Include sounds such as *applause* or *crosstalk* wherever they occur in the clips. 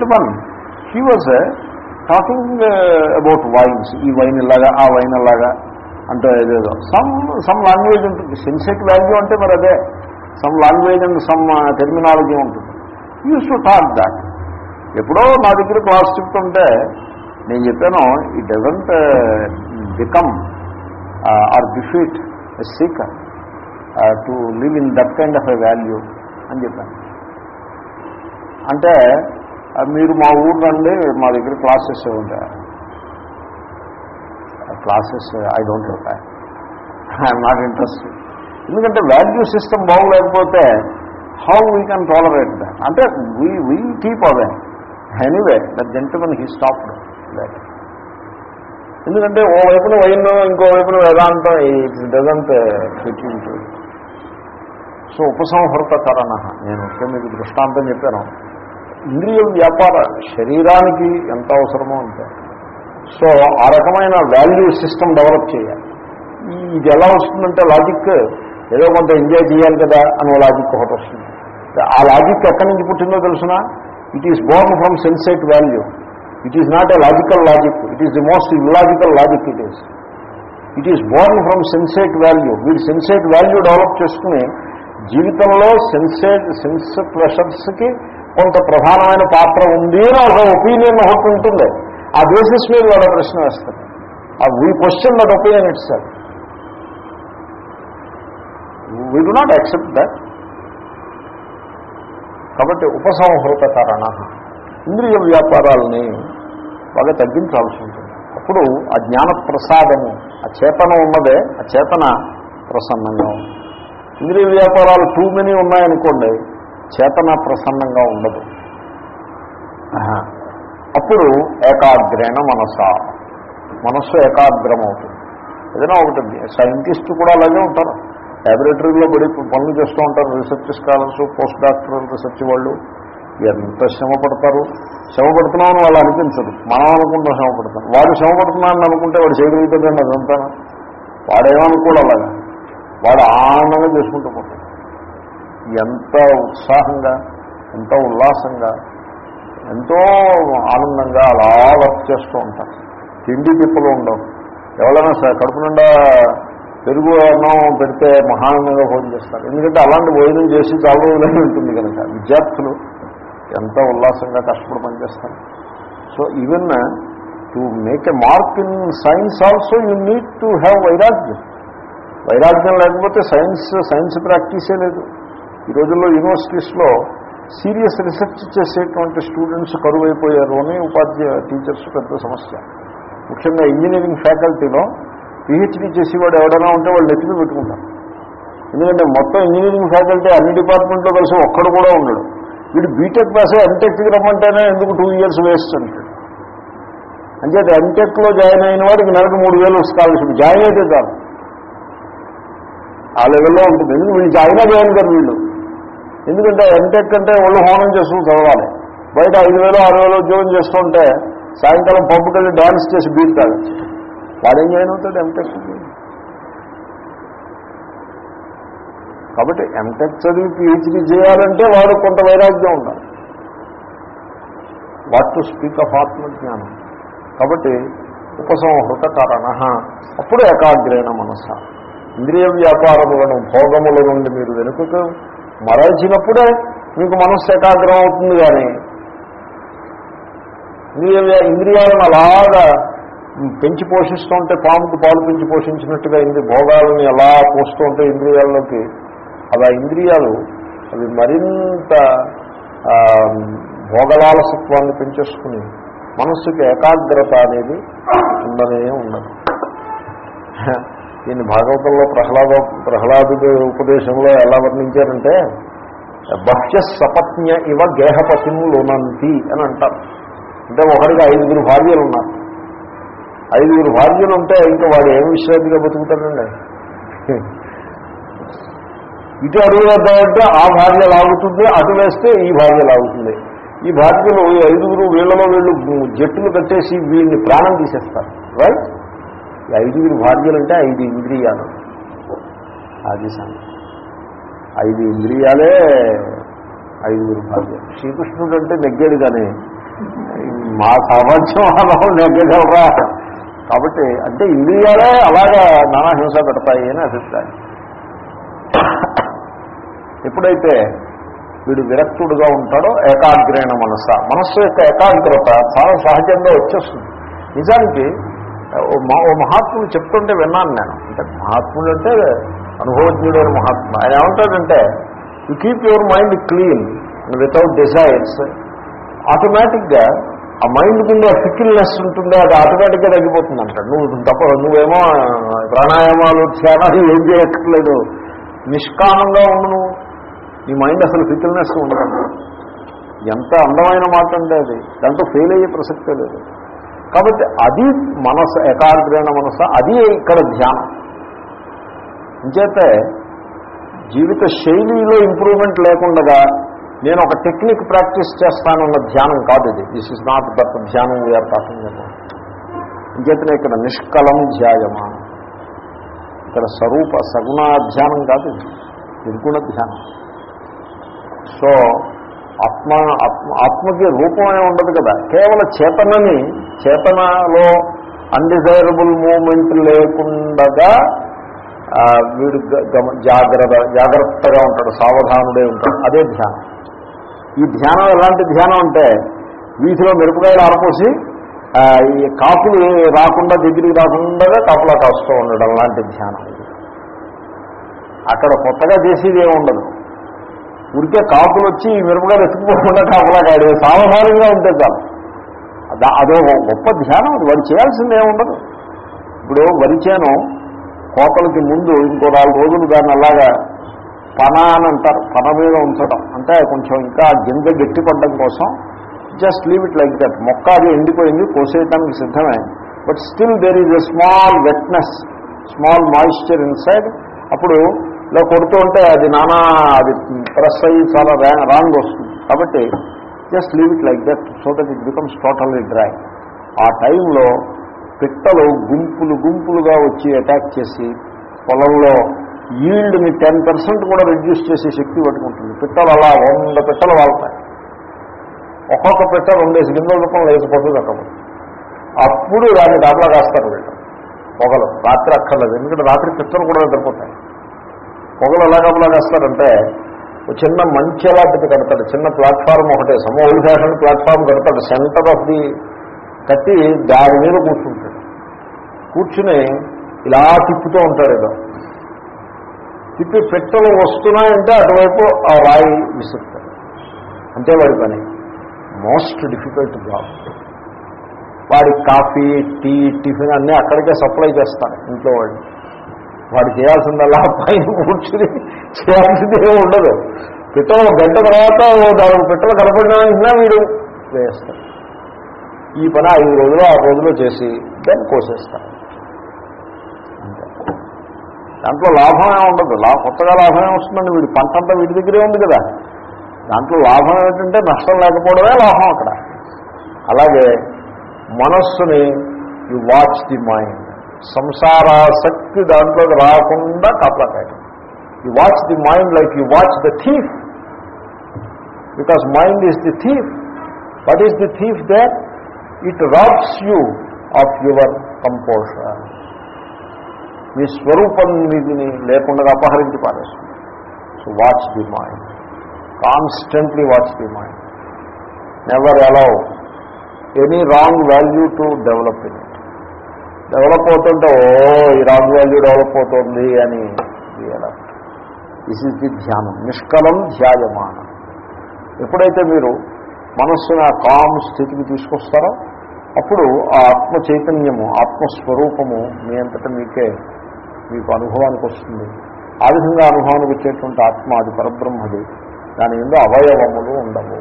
One he was talking about wines ఈ wine ఇలాగా ఆ వైన్ అలాగా అంటే ఏదేదో సమ్ సమ్ లాంగ్వేజ్ ఉంటుంది సెన్సెట్ వాల్యూ అంటే మరి అదే. Some language and some terminology ఉంటుంది. యూస్ టు టాక్ దాట్ ఎప్పుడో నా దగ్గర క్లాస్ చెప్తుంటే నేను చెప్పాను it doesn't become or defeat a seeker to live in that kind of a value అని చెప్పాను. అంటే మీరు మా ఊరు రండి మా దగ్గర క్లాసెస్ ఉంటాయి. క్లాసెస్ ఐ డోంట్ ఉంటాయి టైం ఐఎమ్ నాట్ ఇంట్రెస్టెడ్ ఎందుకంటే value system బాగోలేకపోతే how we can tolerate that అంటే we we keep away anyway that gentleman he stopped that ఎందుకంటే ఓ వైపున వైన్ ఇంకో వైపున వేదాంతం it doesn't fit in so ఉపసంహృత కారణ నేను ఇక్కడ మీకు దృష్టాంతం చెప్పాను. ఇంద్రియ వ్యాపార శరీరానికి ఎంత అవసరమో అంతే. సో ఆ రకమైన వాల్యూ సిస్టమ్ డెవలప్ చేయాలి. ఇది ఎలా వస్తుందంటే లాజిక్ ఏదో కొంత ఎంజాయ్ చేయాలి కదా అనే లాజిక్ ఒకటి వస్తుంది. ఆ లాజిక్ ఎక్కడి నుంచి పుట్టిందో తెలుసిన? It is born from sensate value it is not a logical logic it is the most illogical logic it is it is born from sensate value వీడు సెన్సేట్ వాల్యూ డెవలప్ చేసుకుని జీవితంలో సెన్సేట్ సెన్స్ ప్రెషర్స్కి కొంత ప్రధానమైన పాత్ర ఉంది అని ఒక opinion ఒకటి ఉంటుంది. ఆ బేసిస్ మీద వాళ్ళ ప్రశ్న వేస్తారు ఆ we question that opinion it's sir we do not accept that కాబట్టి ఉపసంహృత కారణ ఇంద్రియ వ్యాపారాలని బాగా తగ్గించాల్సి ఉంటుంది. అప్పుడు ఆ జ్ఞాన ప్రసాదము ఆ చేతన ఉన్నదే ఆ చేతన ప్రసన్నంగా ఉంది ఇంద్రియ వ్యాపారాలు టూ మెనీ ఉన్నాయనుకోండి చేతన ప్రసన్నంగా ఉండదు. అప్పుడు ఏకాగ్రేణ మనస. మనస్సు ఏకాగ్రం అవుతుంది ఏదైనా ఒకటి సైంటిస్ట్ కూడా అలాగే ఉంటారు. ల్యాబొరేటరీలో పడి పనులు చేస్తూ ఉంటారు. Research scholars post doctoral research వాళ్ళు. ఎంత శ్రమ పడతారు? శ్రమ పడుతున్నామని వాళ్ళు అనిపించదు మనం అనుకుంటాం శ్రమ పడతాం వాడు శ్రమ పడుతున్నాడని అనుకుంటే వాడు చేయగలుగుతాడండి అదంతా వాడేమనుకోడు అలాగా. వాడు ఆనందంగా చేసుకుంటూ పోతాడు. ఎంత ఉత్సాహంగా ఎంత ఉల్లాసంగా ఎంతో ఆనందంగా అలా వర్క్ చేస్తూ ఉంటారు తిండి తిప్పలు ఉండవు. ఎవరైనా సరే కడుపు నిండా పెరుగు అన్నం పెడితే మహానందంగా భోజనం చేస్తారు. ఎందుకంటే అలాంటి భోజనం చేసి చాలా రోజులే ఉంటుంది కనుక. విద్యార్థులు ఎంత ఉల్లాసంగా కష్టపడి పనిచేస్తారు. So even to make a mark in science also you need to have వైరాగ్యం వైరాగ్యం లేకపోతే సైన్స్ సైన్స్ ప్రాక్టీసే లేదు. ఈ రోజుల్లో యూనివర్సిటీస్లో సీరియస్ రీసెర్చ్ చేసేటువంటి స్టూడెంట్స్ కరువైపోయారు అని ఉపాధ్యాయ టీచర్స్ పెద్ద సమస్య. ముఖ్యంగా ఇంజనీరింగ్ ఫ్యాకల్టీలో పిహెచ్డీ చేసేవాడు ఎవడైనా ఉంటే వాళ్ళు నెత్తిని పెట్టుకుంటారు. ఎందుకంటే మొత్తం ఇంజనీరింగ్ ఫ్యాకల్టీ అన్ని డిపార్ట్మెంట్లో కలిసి ఒక్కడు కూడా ఉండడు. వీడు బీటెక్ పాసే ఎంటెక్కి రమ్మంటేనే ఎందుకు టూ ఇయర్స్ వేస్ట్ అంటాడు. అంచేత ఎంటెక్లో జాయిన్ అయిన వాడికి నెలకు మూడు వేలు స్కాలర్షిప్ జాయిన్ అయితే చాలు. ఆ లెవెల్లో ఉంటుంది. ఎందుకు? వీళ్ళు జాయిన్ జాయిన్ కదా వీళ్ళు. ఎందుకంటే ఎంటెక్ అంటే ఒళ్ళు హోనం చేసుకుని చదవాలి. బయట ఐదు వేలు ఆరు వేలు ఉద్యోగం చేస్తుంటే సాయంకాలం పబ్బుకి డాన్స్ చేసి బీట్ తాగచ్చు వాడేం చేయనవుతాడు ఎంటెక్ కాబట్టి ఎంటెక్ చదివి పిహెచ్డీ చేయాలంటే వాడు కొంత వైరాగ్యం ఉండాలి. వాట్ టు స్పీక్ ఆఫ్ ఆత్మజ్ఞానం. కాబట్టి ఉపసంహృత కారణ. అప్పుడు ఏకాగ్రైన మనస. ఇంద్రియ వ్యాపారములను భోగముల నుండి మీరు వెనుకకు మరల్చినప్పుడే మీకు మనస్సు ఏకాగ్రం అవుతుంది కానీ మీ ఇంద్రియాలను అలాగా పెంచి పోషిస్తుంటే పాముకు పాలు పెంచి పోషించినట్టుగా ఇంద్రి భోగాలని అలా పోస్తూ ఉంటే ఇంద్రియాల్లోకి అలా ఇంద్రియాలు అవి మరింత భోగలాలసత్వాన్ని పెంచేసుకుని మనస్సుకి ఏకాగ్రత అనేది ఉండనే ఉండదు. దీన్ని భాగవతంలో ప్రహ్లాద ప్రహ్లాదుడి ఉపదేశంలో ఎలా వర్ణించారంటే బహ్య సపత్న్య ఇవ గేహపతిం లునంతి అని అంటారు. అంటే ఒకరికి ఐదుగురు భార్యలు ఉన్నారు ఐదుగురు భార్యలు ఉంటే ఇంకా వాడు ఏం విశ్రాంతిగా బతుకుతాడండి? ఇటు అడుగు వేద్దామంటే ఆ భార్య లాగుతుంది అటు వేస్తే ఈ భార్య లాగుతుంది. ఈ భార్యలు ఐదుగురు వీళ్ళలో వీళ్ళు జట్టులు కట్టేసి వీళ్ళని ప్రాణం తీసేస్తారు. రైట్? ఈ ఐదుగురు భార్యలు అంటే ఐదు ఇంద్రియాలు. అది సంగతి. ఐదు ఇంద్రియాలే ఐదుగురు భార్యలు. శ్రీకృష్ణుడు అంటే నెగ్గాడు కానీ మా సామర్థ్యం అలా నెగ్గగలరా? కాబట్టి అంటే ఇంద్రియాలే అలాగా నానా హింస పెడతాయి అని అభిప్రాయం. ఎప్పుడైతే వీడు విరక్తుడుగా ఉంటాడో ఏకాగ్రేణ మనస్స మనస్సు యొక్క ఏకాగ్రత చాలా సహజంగా వచ్చేస్తుంది. నిజానికి ఓ మా ఓ మహాత్ముడు చెప్తుంటే విన్నాను నేను. అంటే మహాత్ముడు అంటే అనుభవజ్ఞుడైన మహాత్ముడు. ఆయన ఏమంటాడంటే you keep your mind clean without desires ఆటోమేటిక్గా ఆ మైండ్ కింద ఫిక్కిల్నెస్ ఉంటుంది అది ఆటోమేటిక్గా తగ్గిపోతుంది అంటాడు. నువ్వు తప్ప నువ్వేమో ప్రాణాయామాలు ధ్యానాలు ఏం చేయక్కర్లేదు. నిష్కామంగా ఉండు నువ్వు. నీ మైండ్ అసలు ఫిక్కిల్నెస్ ఉండదు. ఎంత అందమైన మాట అంటే అది. దాంట్లో ఫెయిల్ అయ్యే ప్రసక్తే లేదు. కాబట్టి అది మనసు ఏకాగ్రైన మనసు అది ఇక్కడ ధ్యానం. అంచేతే జీవిత శైలిలో ఇంప్రూవ్మెంట్ లేకుండా నేను ఒక టెక్నిక్ ప్రాక్టీస్ చేస్తానన్న ధ్యానం కాదు ఇది. దిస్ ఇస్ నాట్ దట్ ధ్యానం వీఆర్ టాకింగ్ అంచేతనే ఇక్కడ నిష్కలం ధ్యాయమానం. ఇక్కడ స్వరూప సగుణ ధ్యానం కాదు ఇది. నిర్గుణ ధ్యానం. సో ఆత్మ ఆత్మ ఆత్మకి రూపమే ఉండదు కదా. కేవలం చేతనని చేతనలో అన్డిజైరబుల్ మూమెంట్ లేకుండగా వీడు గమ- జాగ్రత్త జాగ్రత్తగా ఉంటాడు సావధానుడే ఉంటాడు. అదే ధ్యానం. ఈ ధ్యానం ఎలాంటి ధ్యానం అంటే వీధిలో మిరపకాయలు ఆరపోసి ఈ కాపులు రాకుండా దగ్గరికి రాకుండా కాపులా కాస్తూ ఉండడం లాంటి ధ్యానం. అక్కడ కొత్తగా చేసేది ఏమి ఉండదు ఉడికే కాపులు వచ్చి ఈ మిరపకాయలు ఎత్తుకుపోకుండా కాపులా కాడు సావధానంగా ఉంటే చాలు. అదో గొప్ప ధ్యానం అది. వాడు చేయాల్సింది ఉండదు. ఇప్పుడు వరి చేను కోతలకి ముందు ఇంకో నాలుగు రోజులు దాన్ని అలాగా పన అని అంటారు. పన మీద ఉంచడం. అంటే కొంచెం ఇంకా గింజ గట్టిపడడం కోసం just leave it like that మొక్క అది ఎండిపోయింది కోసేయటానికి సిద్ధమే. But still there is a small wetness small moisture inside అప్పుడు ఇలా కొడుతూ ఉంటే అది నానా అది ప్రెస్ అయ్యి చాలా ర్యాంగ్ రాంగ్ వస్తుంది. కాబట్టి just leave it like that so that it becomes totally dry ఆ టైంలో పిట్టలు గుంపులు గుంపులుగా వచ్చి అటాక్ చేసి పొలంలో ఈల్డ్ని టెన్ పర్సెంట్ కూడా రెడ్యూస్ చేసే శక్తి పట్టుకుంటుంది పిట్టలు అలా వంద పిట్టలు వాళ్తాయి. ఒక్కొక్క పిట్ట రెండేసి గింజల రూపంలో లేకపోతుంది అక్కడ అప్పుడు దాన్ని దాంట్లో కాస్తారు వీళ్ళు. పొగలు రాత్రి అక్కర్లేదు. ఎందుకంటే రాత్రి పిట్టలు కూడా నిద్రపోతాయి. పొగలు ఎలా కబలా ఒక చిన్న మంచి అలాంటిది కడతాడు చిన్న ప్లాట్ఫామ్ ఒకటే సమ ఓల్డ్ ఫ్యాషన్ ప్లాట్ఫామ్ కడతాడు సెంటర్ ఆఫ్ ది కట్టి దాని మీద కూర్చుంటాడు. కూర్చుని ఇలా తిప్పుతూ ఉంటాడు ఏదో. తిప్పి పెట్టలు వస్తున్నాయంటే అటువైపు ఆ రాయి విసురుతాడు. అంతే వాడి పని. Most difficult job. వాడి కాఫీ టీ టిఫిన్ అన్నీ అక్కడికే సప్లై చేస్తారు ఇంట్లో వాడిని వాడు చేయాల్సిందల్లా *laughs* పైన కూర్చుని చేయాల్సింది ఏమి ఉండదు. పిట్టలు ఒక గంట తర్వాత ఓ పిట్టలు కనపడినా వీడు వేస్తాడు. ఈ పని ఐదు రోజులు ఆ రోజులో చేసి దాన్ని కోసేస్తారు దాంట్లో లాభం ఉండదు. లా కొత్తగా లాభం ఏమి వస్తుందండి? వీడి పంట అంతా వీడి దగ్గరే ఉంది కదా. దాంట్లో లాభం ఏంటంటే నష్టం లేకపోవడమే లాభం అక్కడ. అలాగే మనస్సుని యు వాచ్ ది మైండ్. సంసారాసక్తి దాంట్లో రాకుండా కాపాడటం you watch the mind like you watch the thief because mind is the thief what is the thief there it robs you of your composure మీ స్వరూపం మీదిని లేకుండా అపహరించి పారేస్తుంది. So watch the mind constantly watch the mind never allow any wrong value to develop in develop అవుతుంటే ఓ ఈ Ram value develop అవుతుంది అని this is the ధ్యానం. నిష్కలం ధ్యాయమాన. ఎప్పుడైతే మీరు మనస్సుని ఆ కామ్ స్థితికి తీసుకొస్తారో అప్పుడు ఆ ఆత్మ చైతన్యము ఆత్మస్వరూపము మీ అంతటా మీకే మీకు అనుభవానికి వస్తుంది. ఆ విధంగా అనుభవానికి వచ్చేటువంటి ఆత్మ అది పరబ్రహ్మది. దాని ఎందు అవయవములు ఉండవు.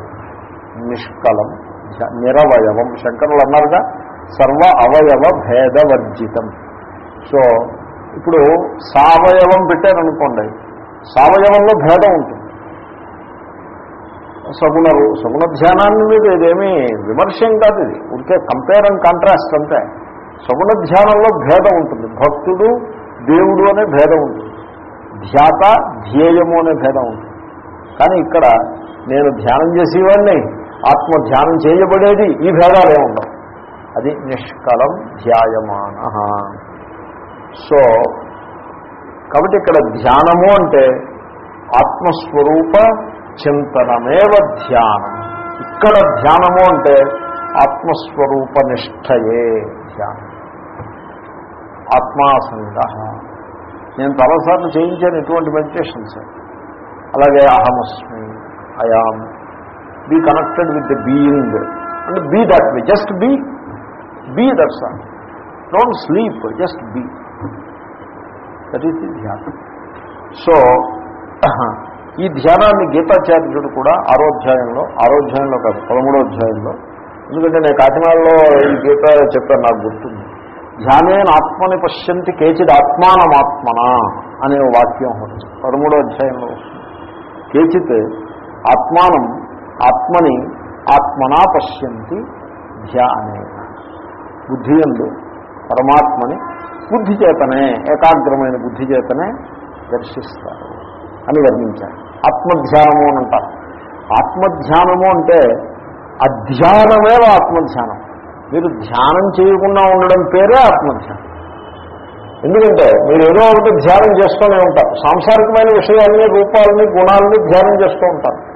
నిష్కలం నిరవయవం. శంకరులు అన్నారుగా సర్వ అవయవ భేదవర్జితం. సో ఇప్పుడు సావయవం పెట్టారనుకోండి సావయవంలో భేదం ఉంటుంది. సగుణ సగుణ ధ్యానాన్ని మీద ఇదేమీ విమర్శం కాదు ఇది. ఉంటే కంపేర్ అండ్ కాంట్రాస్ట్ అంతే. సగుణ ధ్యానంలో భేదం ఉంటుంది. భక్తుడు దేవుడు అనే భేదం ఉంటుంది. ధ్యాత ధ్యేయము అనే భేదం ఉంటుంది. కానీ ఇక్కడ నేను ధ్యానం చేసేవాడిని ఆత్మ ధ్యానం చేయబడేది ఈ భేదాలే ఉండవు. అది నిష్కలం ధ్యాయమాన. సో కాబట్టి ఇక్కడ ధ్యానము అంటే ఆత్మస్వరూప చింతనమేవ ధ్యానం. ఇక్కడ ధ్యానము అంటే ఆత్మస్వరూప నిష్టయే ధ్యానం. ఆత్మాసంగ. నేను చాలాసార్లు చేయించాను ఇటువంటి మెడిటేషన్స్. అలాగే అహమస్మి I am be connected with the being. అంటే be that way. Just be be that's all don't sleep just be that is the ధ్యానం సో ఈ ధ్యానాన్ని గీతాచార్యుడు కూడా ఆరోధ్యాయంలో ఆరోధ్యాయంలో కాదు పదమూడో అధ్యాయంలో. ఎందుకంటే నేను కాకినాడలో ఈ గీత చెప్పాను నాకు గుర్తుంది. ధ్యానేన ఆత్మని పశ్యంతి కేచిద్ ఆత్మానమాత్మన అనే వాక్యం ఒకటి. పదమూడో అధ్యాయంలో కేచిత్ ఆత్మానం ఆత్మని ఆత్మనా పశ్యంతి ధ్యానేన. బుద్ధి ఎందు పరమాత్మని బుద్ధి చేతనే ఏకాగ్రమైన బుద్ధి చేతనే దర్శిస్తారు అని వర్ణించారు. ఆత్మధ్యానము అని అంటారు. ఆత్మధ్యానము అంటే అధ్యానమే ఆత్మధ్యానం. మీరు ధ్యానం చేయకుండా ఉండడం పేరే ఆత్మధ్యానం. ఎందుకంటే మీరు ఏదో ఒకటి ధ్యానం చేస్తూనే ఉంటారు. సాంసారికమైన విషయాల్ని రూపాలని గుణాలని ధ్యానం చేస్తూ ఉంటారు.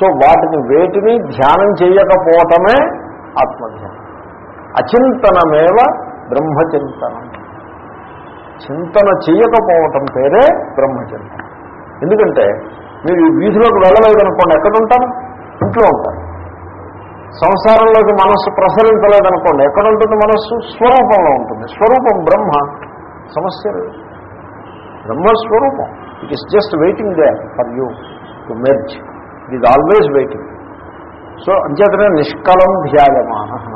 సో వాటిని వేటిని ధ్యానం చేయకపోవటమే ఆత్మధ్యానం. అచింతనమేవ బ్రహ్మచింతనం. చింతన చేయకపోవటం పేరే బ్రహ్మచింతనం. ఎందుకంటే మీరు ఈ వీధిలోకి వెళ్ళలేదనుకోండి ఎక్కడ ఉంటారు ఇంట్లో ఉంటారు. సంసారంలోకి మనస్సు ప్రసరించలేదనుకోండి ఎక్కడ ఉంటుంది మనస్సు? స్వరూపంలో ఉంటుంది. స్వరూపం బ్రహ్మ. సమస్య లేదు. బ్రహ్మస్వరూపం it is just waiting they for you to merge it is always waiting so అంచేతనే నిష్కలం ధ్యాయమాన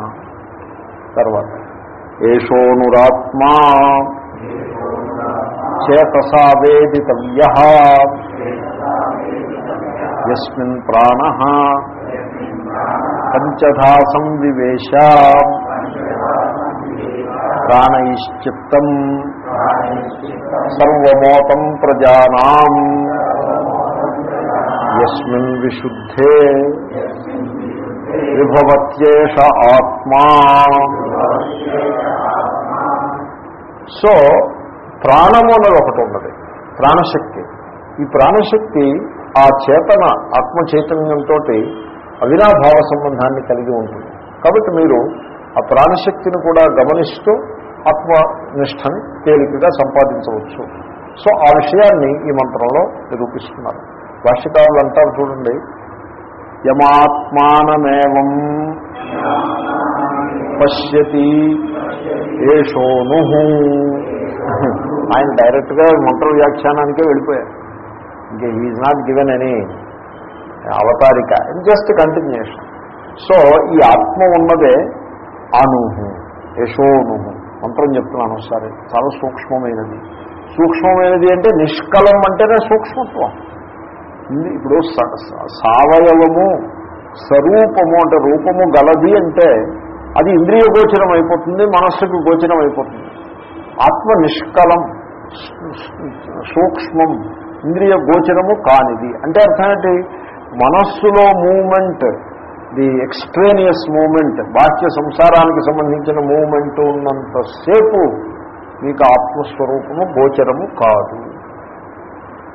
తర్వాత. ఏషోనురాత్మా చేతసా వేదితవ్య. ఎస్మిన్ ప్రాణ. పంచధా సంవివేశ ప్రాణైశ్చిత్తం. సర్వమోతం ప్రజానా. ఎస్మిన్ విశుద్ధే. విభవత్యేష ఆత్మా. సో ప్రాణము అన్నది ఒకటి ఉన్నది. ప్రాణశక్తి. ఈ ప్రాణశక్తి ఆ చేతన ఆత్మ చైతన్యంతో అవినాభావ సంబంధాన్ని కలిగి ఉంటుంది. కాబట్టి మీరు ఆ ప్రాణశక్తిని కూడా గమనిస్తూ ఆత్మనిష్టని తేలికగా సంపాదించవచ్చు. సో ఆ విషయాన్ని ఈ మంత్రంలో నిరూపిస్తున్నారు. భాష్యకారులు అంటారు చూడండి యమాత్మానమేవం పశ్యతి ఏషోను. ఆయన డైరెక్ట్గా మంత్ర వ్యాఖ్యానానికే వెళ్ళిపోయారు. ఇంకా ఈజ్ నాట్ గివెన్ అని అవతారిక జస్ట్ కంటిన్యూషన్ సో ఈ ఆత్మ ఉన్నదే అనుహు యశోనుహు మంత్రం చెప్తున్నాను ఒకసారి చాలా సూక్ష్మమైనది. సూక్ష్మమైనది అంటే నిష్కలం అంటేనే సూక్ష్మత్వం. ఇప్పుడు స- సావయవము స్వరూపము అంటే రూపము గలది అంటే అది ఇంద్రియ గోచరం అయిపోతుంది మనస్సుకు గోచరం అయిపోతుంది. ఆత్మ నిష్కలం సూక్ష్మం ఇంద్రియ గోచరము కానిది. అంటే అర్థమేంటి మనస్సులో మూమెంట్ ది ఎక్స్ట్రేనియస్ మూమెంట్ బాహ్య సంసారానికి సంబంధించిన మూమెంట్ ఉన్నంతసేపు మీకు ఆత్మస్వరూపము గోచరము కాదు.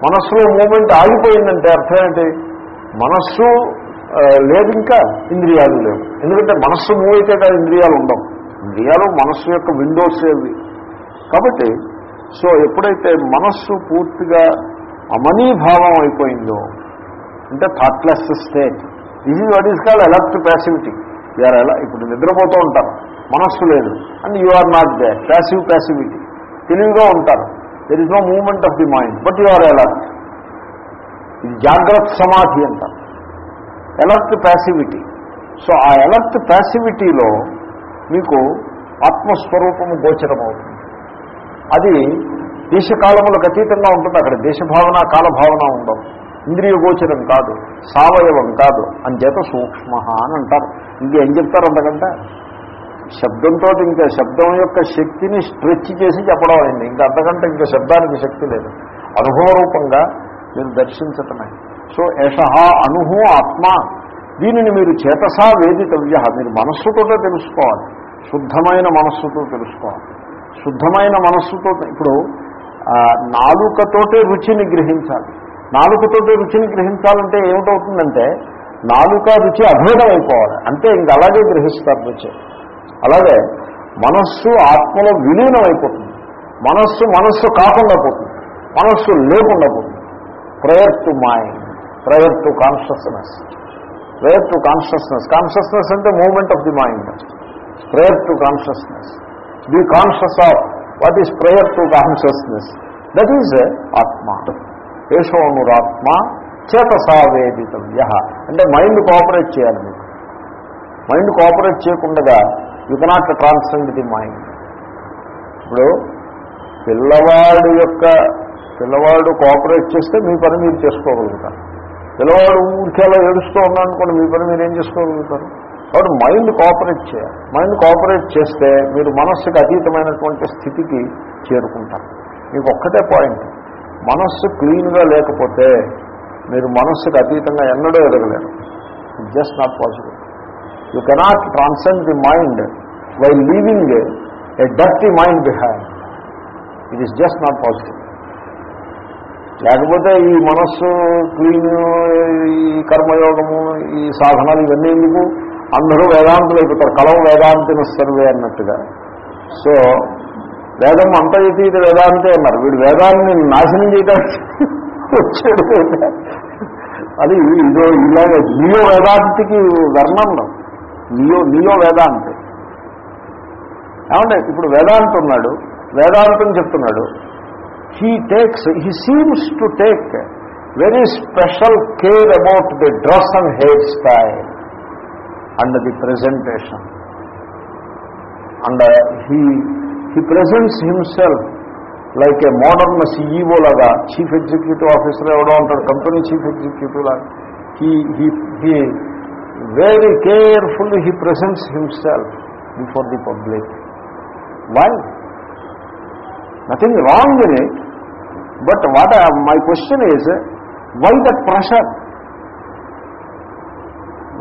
మనస్సులో మూమెంట్ ఆగిపోయిందంటే అర్థం ఏంటి? మనస్సు లేదు ఇంకా ఇంద్రియాలు లేవు. ఎందుకంటే మనస్సు మూవ్ అయితే కాదు ఇంద్రియాలు ఉండవు. ఇంద్రియాలు మనస్సు యొక్క విండోస్ ఏవి? కాబట్టి సో ఎప్పుడైతే మనస్సు పూర్తిగా అమనీభావం అయిపోయిందో అంటే థాట్లెస్ స్టేట్ ఇది what is call elect passivity you are ఎలా ఇప్పుడు నిద్రపోతూ ఉంటారు మనస్సు లేదు. And you are not they passive passivity తెలివిగా ఉంటారు. There is no moment of the mind but you are alert ఇది జాగ్రత్త సమాధి అంటారు ఎలర్ట్ ప్యాసివిటీ సో ఆ ఎలర్ట్ ప్యాసివిటీలో మీకు ఆత్మస్వరూపము గోచరమవుతుంది. అది దేశకాలములకు అతీతంగా ఉంటుంది. అక్కడ దేశభావన కాలభావన ఉండవు. ఇంద్రియ గోచరం కాదు. సావయవం కాదు. అంచేత సూక్ష్మ అని అంటారు. ఇంకేం చెప్తారు అంతకంటే? శబ్దంతో ఇంకా శబ్దం యొక్క శక్తిని స్ట్రెచ్ చేసి చెప్పడం అయింది. ఇంకా అంతకంటే ఇంకా శబ్దానికి శక్తి లేదు. అనుభవ రూపంగా మీరు దర్శించటమే. సో యశ అనుహు ఆత్మ. దీనిని మీరు చేతసా వేదితవ్య. మీరు మనస్సుతోటే తెలుసుకోవాలి. శుద్ధమైన మనస్సుతో తెలుసుకోవాలి. శుద్ధమైన మనస్సుతో ఇప్పుడు నాలుకతోటే రుచిని గ్రహించాలి. నాలుకతోటే రుచిని గ్రహించాలంటే ఏమిటవుతుందంటే నాలుక రుచి అభేదం అయిపోవాలి. అంటే ఇంక అలాగే గ్రహిస్తారు రుచి. అలాగే మనస్సు ఆత్మలో విలీనం అయిపోతుంది మనస్సు మనస్సు కాకుండా పోతుంది. మనస్సు లేకుండా పోతుంది. Prayer to mind prayer to consciousness prayer to consciousness consciousness అంటే moment of the mind prayer to consciousness be conscious of what is prayer to consciousness that is ఆత్మ ఏషోనురాత్మ చేతసావేదితవ్య అంటే మైండ్ కోఆపరేట్ చేయాలి మీకు. మైండ్ కోఆపరేట్ చేయకుండా you cannot transcend the mind ఇప్పుడు పిల్లవాడు యొక్క పిల్లవాడు కోఆపరేట్ చేస్తే మీ పని మీరు చేసుకోగలుగుతారు. పిల్లవాడు ఊరికేలా ఏడుస్తూ ఉన్నానుకోండి మీ పని మీరు ఏం చేసుకోగలుగుతారు? కాబట్టి మైండ్ కోఆపరేట్ చేయాలి. మైండ్ కోఆపరేట్ చేస్తే మీరు మనస్సుకు అతీతమైనటువంటి స్థితికి చేరుకుంటారు. మీకు ఒక్కటే పాయింట్ మనస్సు క్లీన్గా లేకపోతే మీరు మనస్సుకు అతీతంగా ఎన్నడూ ఎదగలేరు. Just not possible you cannot transcend the mind why leaving a dirty mind behind it is just not possible లేకపోతే ఈ మనస్సు క్లీన్ ఈ కర్మయోగము ఈ సాధనాలు ఇవన్నీ ఎందుకు? అందరూ వేదాంతులు అయిపోతారు. కలం వేదాంతిన సర్వే అన్నట్టుగా. సో వేదం అంత ఇది వేదాంతే అన్నారు. వీడు వేదాన్ని నాశనం చేయడానికి వచ్చాడు. అది ఇదో ఇలాగే నియో వేదాంతికి వర్ణంలో నియో నియో వేదాంతి. ఏమంటే ఇప్పుడు వేదాంతం ఉన్నాడు వేదాంతం చెప్తున్నాడు. He takes he seems to take very special care about the dress and hair style and the presentation and he he presents himself like a modern CEO లాగా చీఫ్ ఎగ్జిక్యూటివ్ ఆఫీసర్ ఎవడో ఉంటాడు company chief executive లాగా. He he he very carefully he presents himself before the public why nothing wrong in it but what my question is why that pressure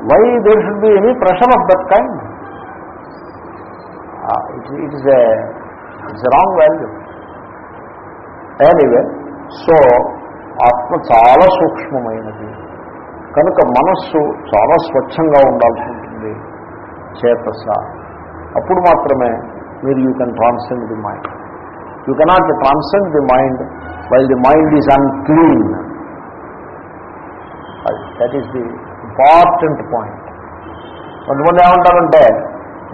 why there should be any pressure of that kind it is it's wrong value anyway so ఆత్మ చాలా సూక్ష్మమైనది కనుక మనస్సు చాలా స్వచ్ఛంగా ఉండాల్సి ఉంటుంది. చేతస. అప్పుడు మాత్రమే మీరు you can transcend the mind you cannot transcend the mind while the mind is unclean that is the important point కొంతమంది ఏమంటారంటే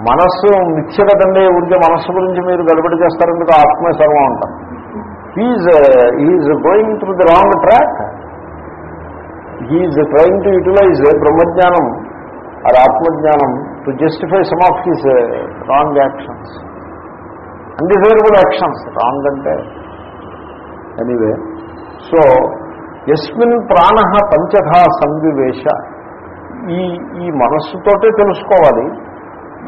మనస్సు మిథ్య కదండి ఊరికే మనస్సు గురించి మీరు గడబడి చేస్తారెందుకు ఆత్మే సర్వం అంటారు. He's he's going through the wrong track he trying to utilize బ్రహ్మజ్ఞానం ఆర్ ఆత్మజ్ఞానం to justify some of his wrong actions undesirable actions wrong అంటే. ఎనీవే సో ఎస్మిన్ ప్రాణ పంచధా సంవివేశ ఈ ఈ మనస్సుతోటే తెలుసుకోవాలి.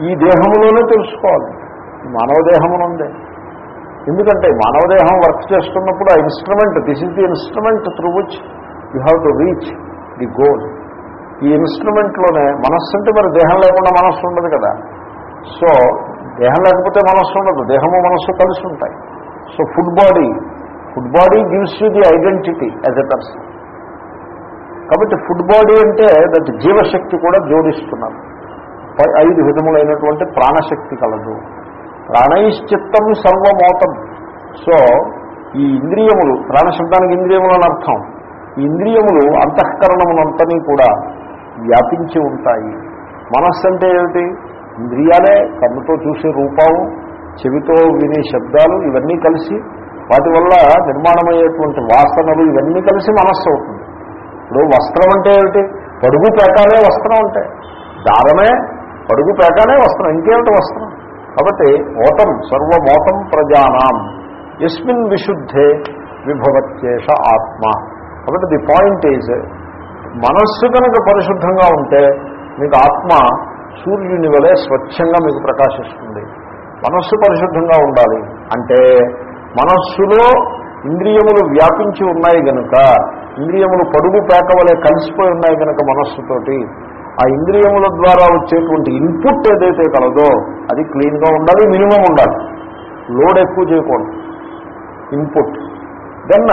ఈ దేహంలోనే తెలుసుకోవాలి. మానవ దేహమునుందే. ఎందుకంటే మానవ దేహం వర్క్ చేస్తున్నప్పుడు ఆ instrument this is the instrument through which you have to reach the goal. ఈ ఇన్స్ట్రుమెంట్లోనే మనస్సు అంటే మరి దేహం లేకుండా మనస్సు ఉండదు కదా. సో దేహం లేకపోతే మనస్సు ఉండదు. దేహము మనస్సు కలిసి ఉంటాయి. So food body food body gives you the identity as a person. కాబట్టి ఫుడ్ బాడీ అంటే దట్ జీవశక్తి కూడా జోడిస్తున్నారు. పై- ఐదు విధములైనటువంటి ప్రాణశక్తి కలదు. ప్రాణైశ్చిత్తం సర్వమోతం. సో ఈ ఇంద్రియములు ప్రాణశబ్దానికి ఇంద్రియములు అని అర్థం. ఈ ఇంద్రియములు అంతఃకరణమునంతని కూడా వ్యాపించి ఉంటాయి. మనస్సు అంటే ఏమిటి? ఇంద్రియాలే కన్నుతో చూసే రూపాలు చెవితో వినే శబ్దాలు ఇవన్నీ కలిసి వాటి వల్ల నిర్మాణమయ్యేటువంటి వాసనలు ఇవన్నీ కలిసి మనస్సు అవుతుంది. ఇప్పుడు వస్త్రం అంటే ఏమిటి? పడుగు పేకాలే వస్త్రం అంటే. దారమే పడుగు పేకాలే వస్త్రం ఇంకేమిటి వస్త్రం? కాబట్టి ఓతం సర్వమోతం ప్రజానాం. ఎస్మిన్ విశుద్ధే విభవత్యేష ఆత్మ. కాబట్టి ది పాయింట్ ఈజ్ మనస్సు కనుక పరిశుద్ధంగా ఉంటే మీకు ఆత్మ సూర్యుని వలె స్వచ్ఛంగా మీకు ప్రకాశిస్తుంది. మనస్సు పరిశుద్ధంగా ఉండాలి అంటే మనస్సులో ఇంద్రియములు వ్యాపించి ఉన్నాయి కనుక ఇంద్రియములు పడుగు పేక వలె కలిసిపోయి ఉన్నాయి కనుక మనస్సుతోటి ఆ ఇంద్రియముల ద్వారా వచ్చేటువంటి ఇన్పుట్ ఏదైతే కలదో అది క్లీన్గా ఉండాలి మినిమం ఉండాలి. లోడ్ ఎక్కువ చేయకూడదు. ఇన్పుట్ దెన్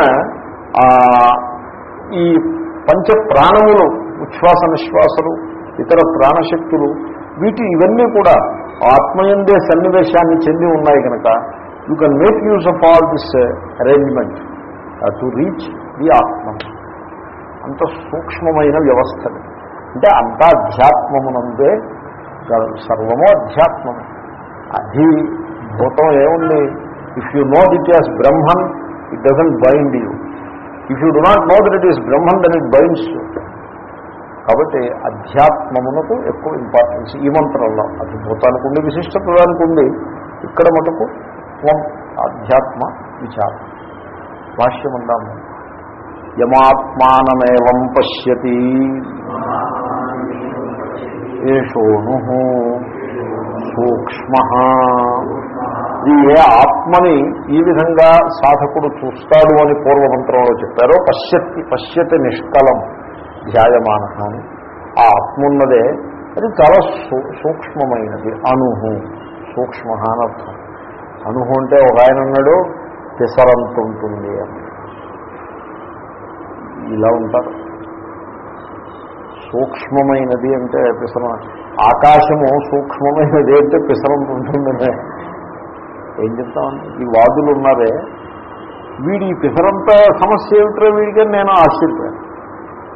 ఈ పంచ ప్రాణములు ఉచ్ఛ్వాస నిశ్వాసలు ఇతర ప్రాణశక్తులు వీటి ఇవన్నీ కూడా ఆత్మయందే సన్నివేశాన్ని చెంది ఉన్నాయి కనుక you can make use of all this arrangement to reach the ఆత్మ. అంత సూక్ష్మమైన వ్యవస్థలు. అంటే అంతా అధ్యాత్మమునందే సర్వము అధ్యాత్మము. అది భూతం ఏముంది? If you know that as Brahman it doesn't bind you if you do not know that it is Brahman then it binds you కాబట్టి అధ్యాత్మమునకు ఎక్కువ ఇంపార్టెన్స్ ఈ మంత్రంలో. అది భూతానికి ఉండి విశిష్టత దానికి ఉంది ఇక్కడ మటుకు త్వం అధ్యాత్మ విచారం. భాష్యం ఉందాము యమాత్మానమేవం పశ్యతి. ఏషోను సూక్ష్మ అది ఏ ఆత్మని ఈ విధంగా సాధకుడు చూస్తాడు అని పూర్వమంత్రంలో చెప్పారో. పశ్యతి పశ్యతి నిష్కలం ధ్యాయమాన అని ఆ ఆత్మ ఉన్నదే అది చాలా సూ- సూక్ష్మమైనది. అనుహు సూక్ష్మ అనర్థం అనుహు అంటే ఒక ఆయన అన్నాడు పిసరంత ఉంటుంది అని. ఇలా ఉంటారు. సూక్ష్మమైనది అంటే పిసరం. ఆకాశము సూక్ష్మమైనది అంటే పిసరంతుంటుందనే ఏం చెప్తామండి ఈ వాదులు ఉన్నారే వీడి ఈ పిసరంత సమస్య ఏమిటో వీడికని నేను ఆశ్చర్యపోయాను.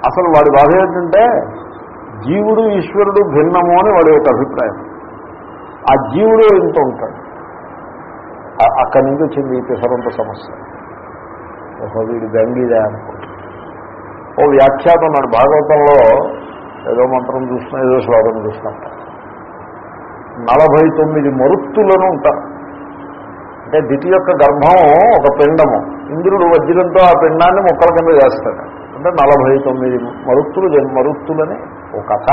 అసలు వాడి బాధ ఏంటంటే జీవుడు ఈశ్వరుడు భిన్నము అని వాడి యొక్క అభిప్రాయం. ఆ జీవుడు ఇంత ఉంటాడు. అక్కడి నుంచి వచ్చింది ఈ పిసరంత సమస్య. ఓహో వీడి గంగిదే అనుకుంటా ఓ వ్యాఖ్యాత ఉన్నాడు భాగవతంలో ఏదో మంత్రం చూస్తున్నా ఏదో శ్లోకం చూస్తున్నట్ట నలభై తొమ్మిది మరుత్తులను ఉంటారు. అంటే దితి యొక్క గర్భం ఒక పిండము. ఇంద్రుడు వజ్రంతో ఆ పిండాన్ని మొక్కల కింద చేస్తాడు అంటే నలభై తొమ్మిది మరుత్తులు మరుత్తులని ఒక కథ.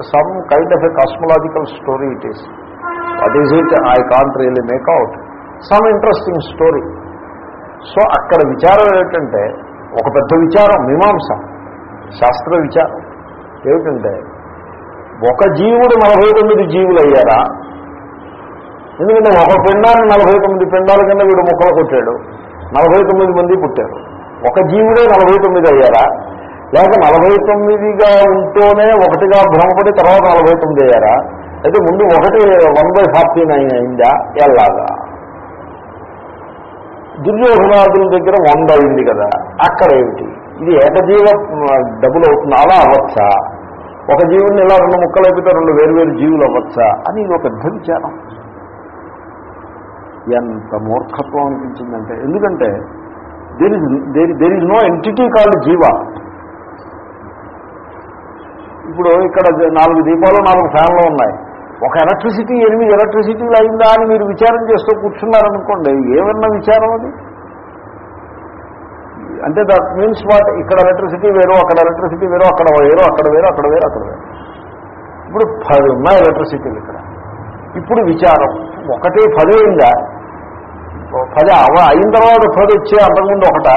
Some kind of a cosmological story it is what is it I can't really make out some interesting story so అక్కడ విచారం ఏమిటంటే ఒక పెద్ద విచారం మీమాంస. శాస్త్ర విచారం. ఏమిటంటే ఒక జీవుడు నలభై తొమ్మిది జీవులు అయ్యారా ఎందుకంటే ఒక పిండాన్ని నలభై తొమ్మిది పిండాల కింద వీడు ముక్కలు కొట్టాడు. నలభై తొమ్మిది మంది పుట్టారు. ఒక జీవుడే నలభై తొమ్మిది అయ్యారా లేక నలభై తొమ్మిదిగా ఉంటూనే ఒకటిగా భ్రమపడి తర్వాత నలభై తొమ్మిది అయ్యారా? అయితే ముందు ఒకటి వన్ బై ఫార్టీ నైన్ అయిందా? ఎలాగా? దుర్యోధనాదుల దగ్గర వంద అయింది కదా. అక్కడ ఏమిటి? ఇది ఏకజీవ డబ్బులు అవుతుంది. అలా అవ్వచ్చా? ఒక జీవుని ఇలా రెండు ముక్కలు అయిపోతే రెండు వేరు వేరు జీవులు అవ్వచ్చా? అని ఇది ఒక పెద్ద విచారం. ఎంత మూర్ఖత్వం అనిపించిందంటే ఎందుకంటే there is there there is no entity called jiva ఇప్పుడు ఇక్కడ నాలుగు దీపాలు నాలుగు ఫ్యాన్లు ఉన్నాయి. ఒక ఎలక్ట్రిసిటీ ఎనిమిది ఎలక్ట్రిసిటీలు అయిందా అని మీరు విచారం చేస్తూ కూర్చున్నారనుకోండి ఏమన్నా విచారం అది? అంటే దట్ మీన్స్ వాట్ ఇక్కడ ఎలక్ట్రిసిటీ వేరు అక్కడ ఎలక్ట్రిసిటీ వేరు అక్కడ వేరు అక్కడ వేరు అక్కడ వేరు అక్కడ వేరు. ఇప్పుడు పది ఉన్నాయి ఎలక్ట్రిసిటీలు ఇక్కడ. ఇప్పుడు విచారం ఒకటి పది అయిందా? పది అవ అయిన తర్వాత పది వచ్చే అంతకుముందు ఒకట.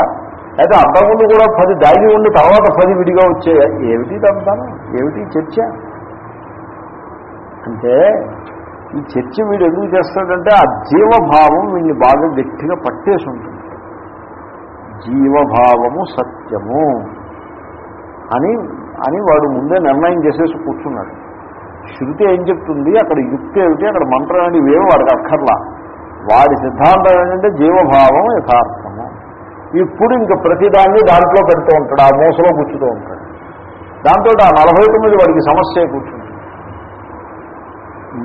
అయితే అంతకుముందు కూడా పది దాగి ఉండి తర్వాత పది విడిగా వచ్చే ఏమిటి ఇదంతాను ఏమిటి చర్చ? అంటే ఈ చర్చ వీడు ఎందుకు చేస్తాడంటే ఆ జీవభావం వీడిని బాగా గట్టిగా పట్టేసి ఉంటుంది. జీవభావము సత్యము అని అని వాడు ముందే నిర్ణయం చేసేసి కూర్చున్నాడు. శృతి ఏం చెప్తుంది? అక్కడ యుక్తి ఏమిటి? అక్కడ మంత్రం ఏంటి ఇవేమో వాడికి అక్కర్లా. వాడి సిద్ధాంతం ఏంటంటే జీవభావం యథార్థము. ఇప్పుడు ఇంకా ప్రతిదాన్ని దాంట్లో పెడుతూ ఉంటాడు ఆ మూసలో కూర్చుతూ ఉంటాడు. దాంతో ఆ నలభై తొమ్మిది వాడికి సమస్య కూర్చుంటుంది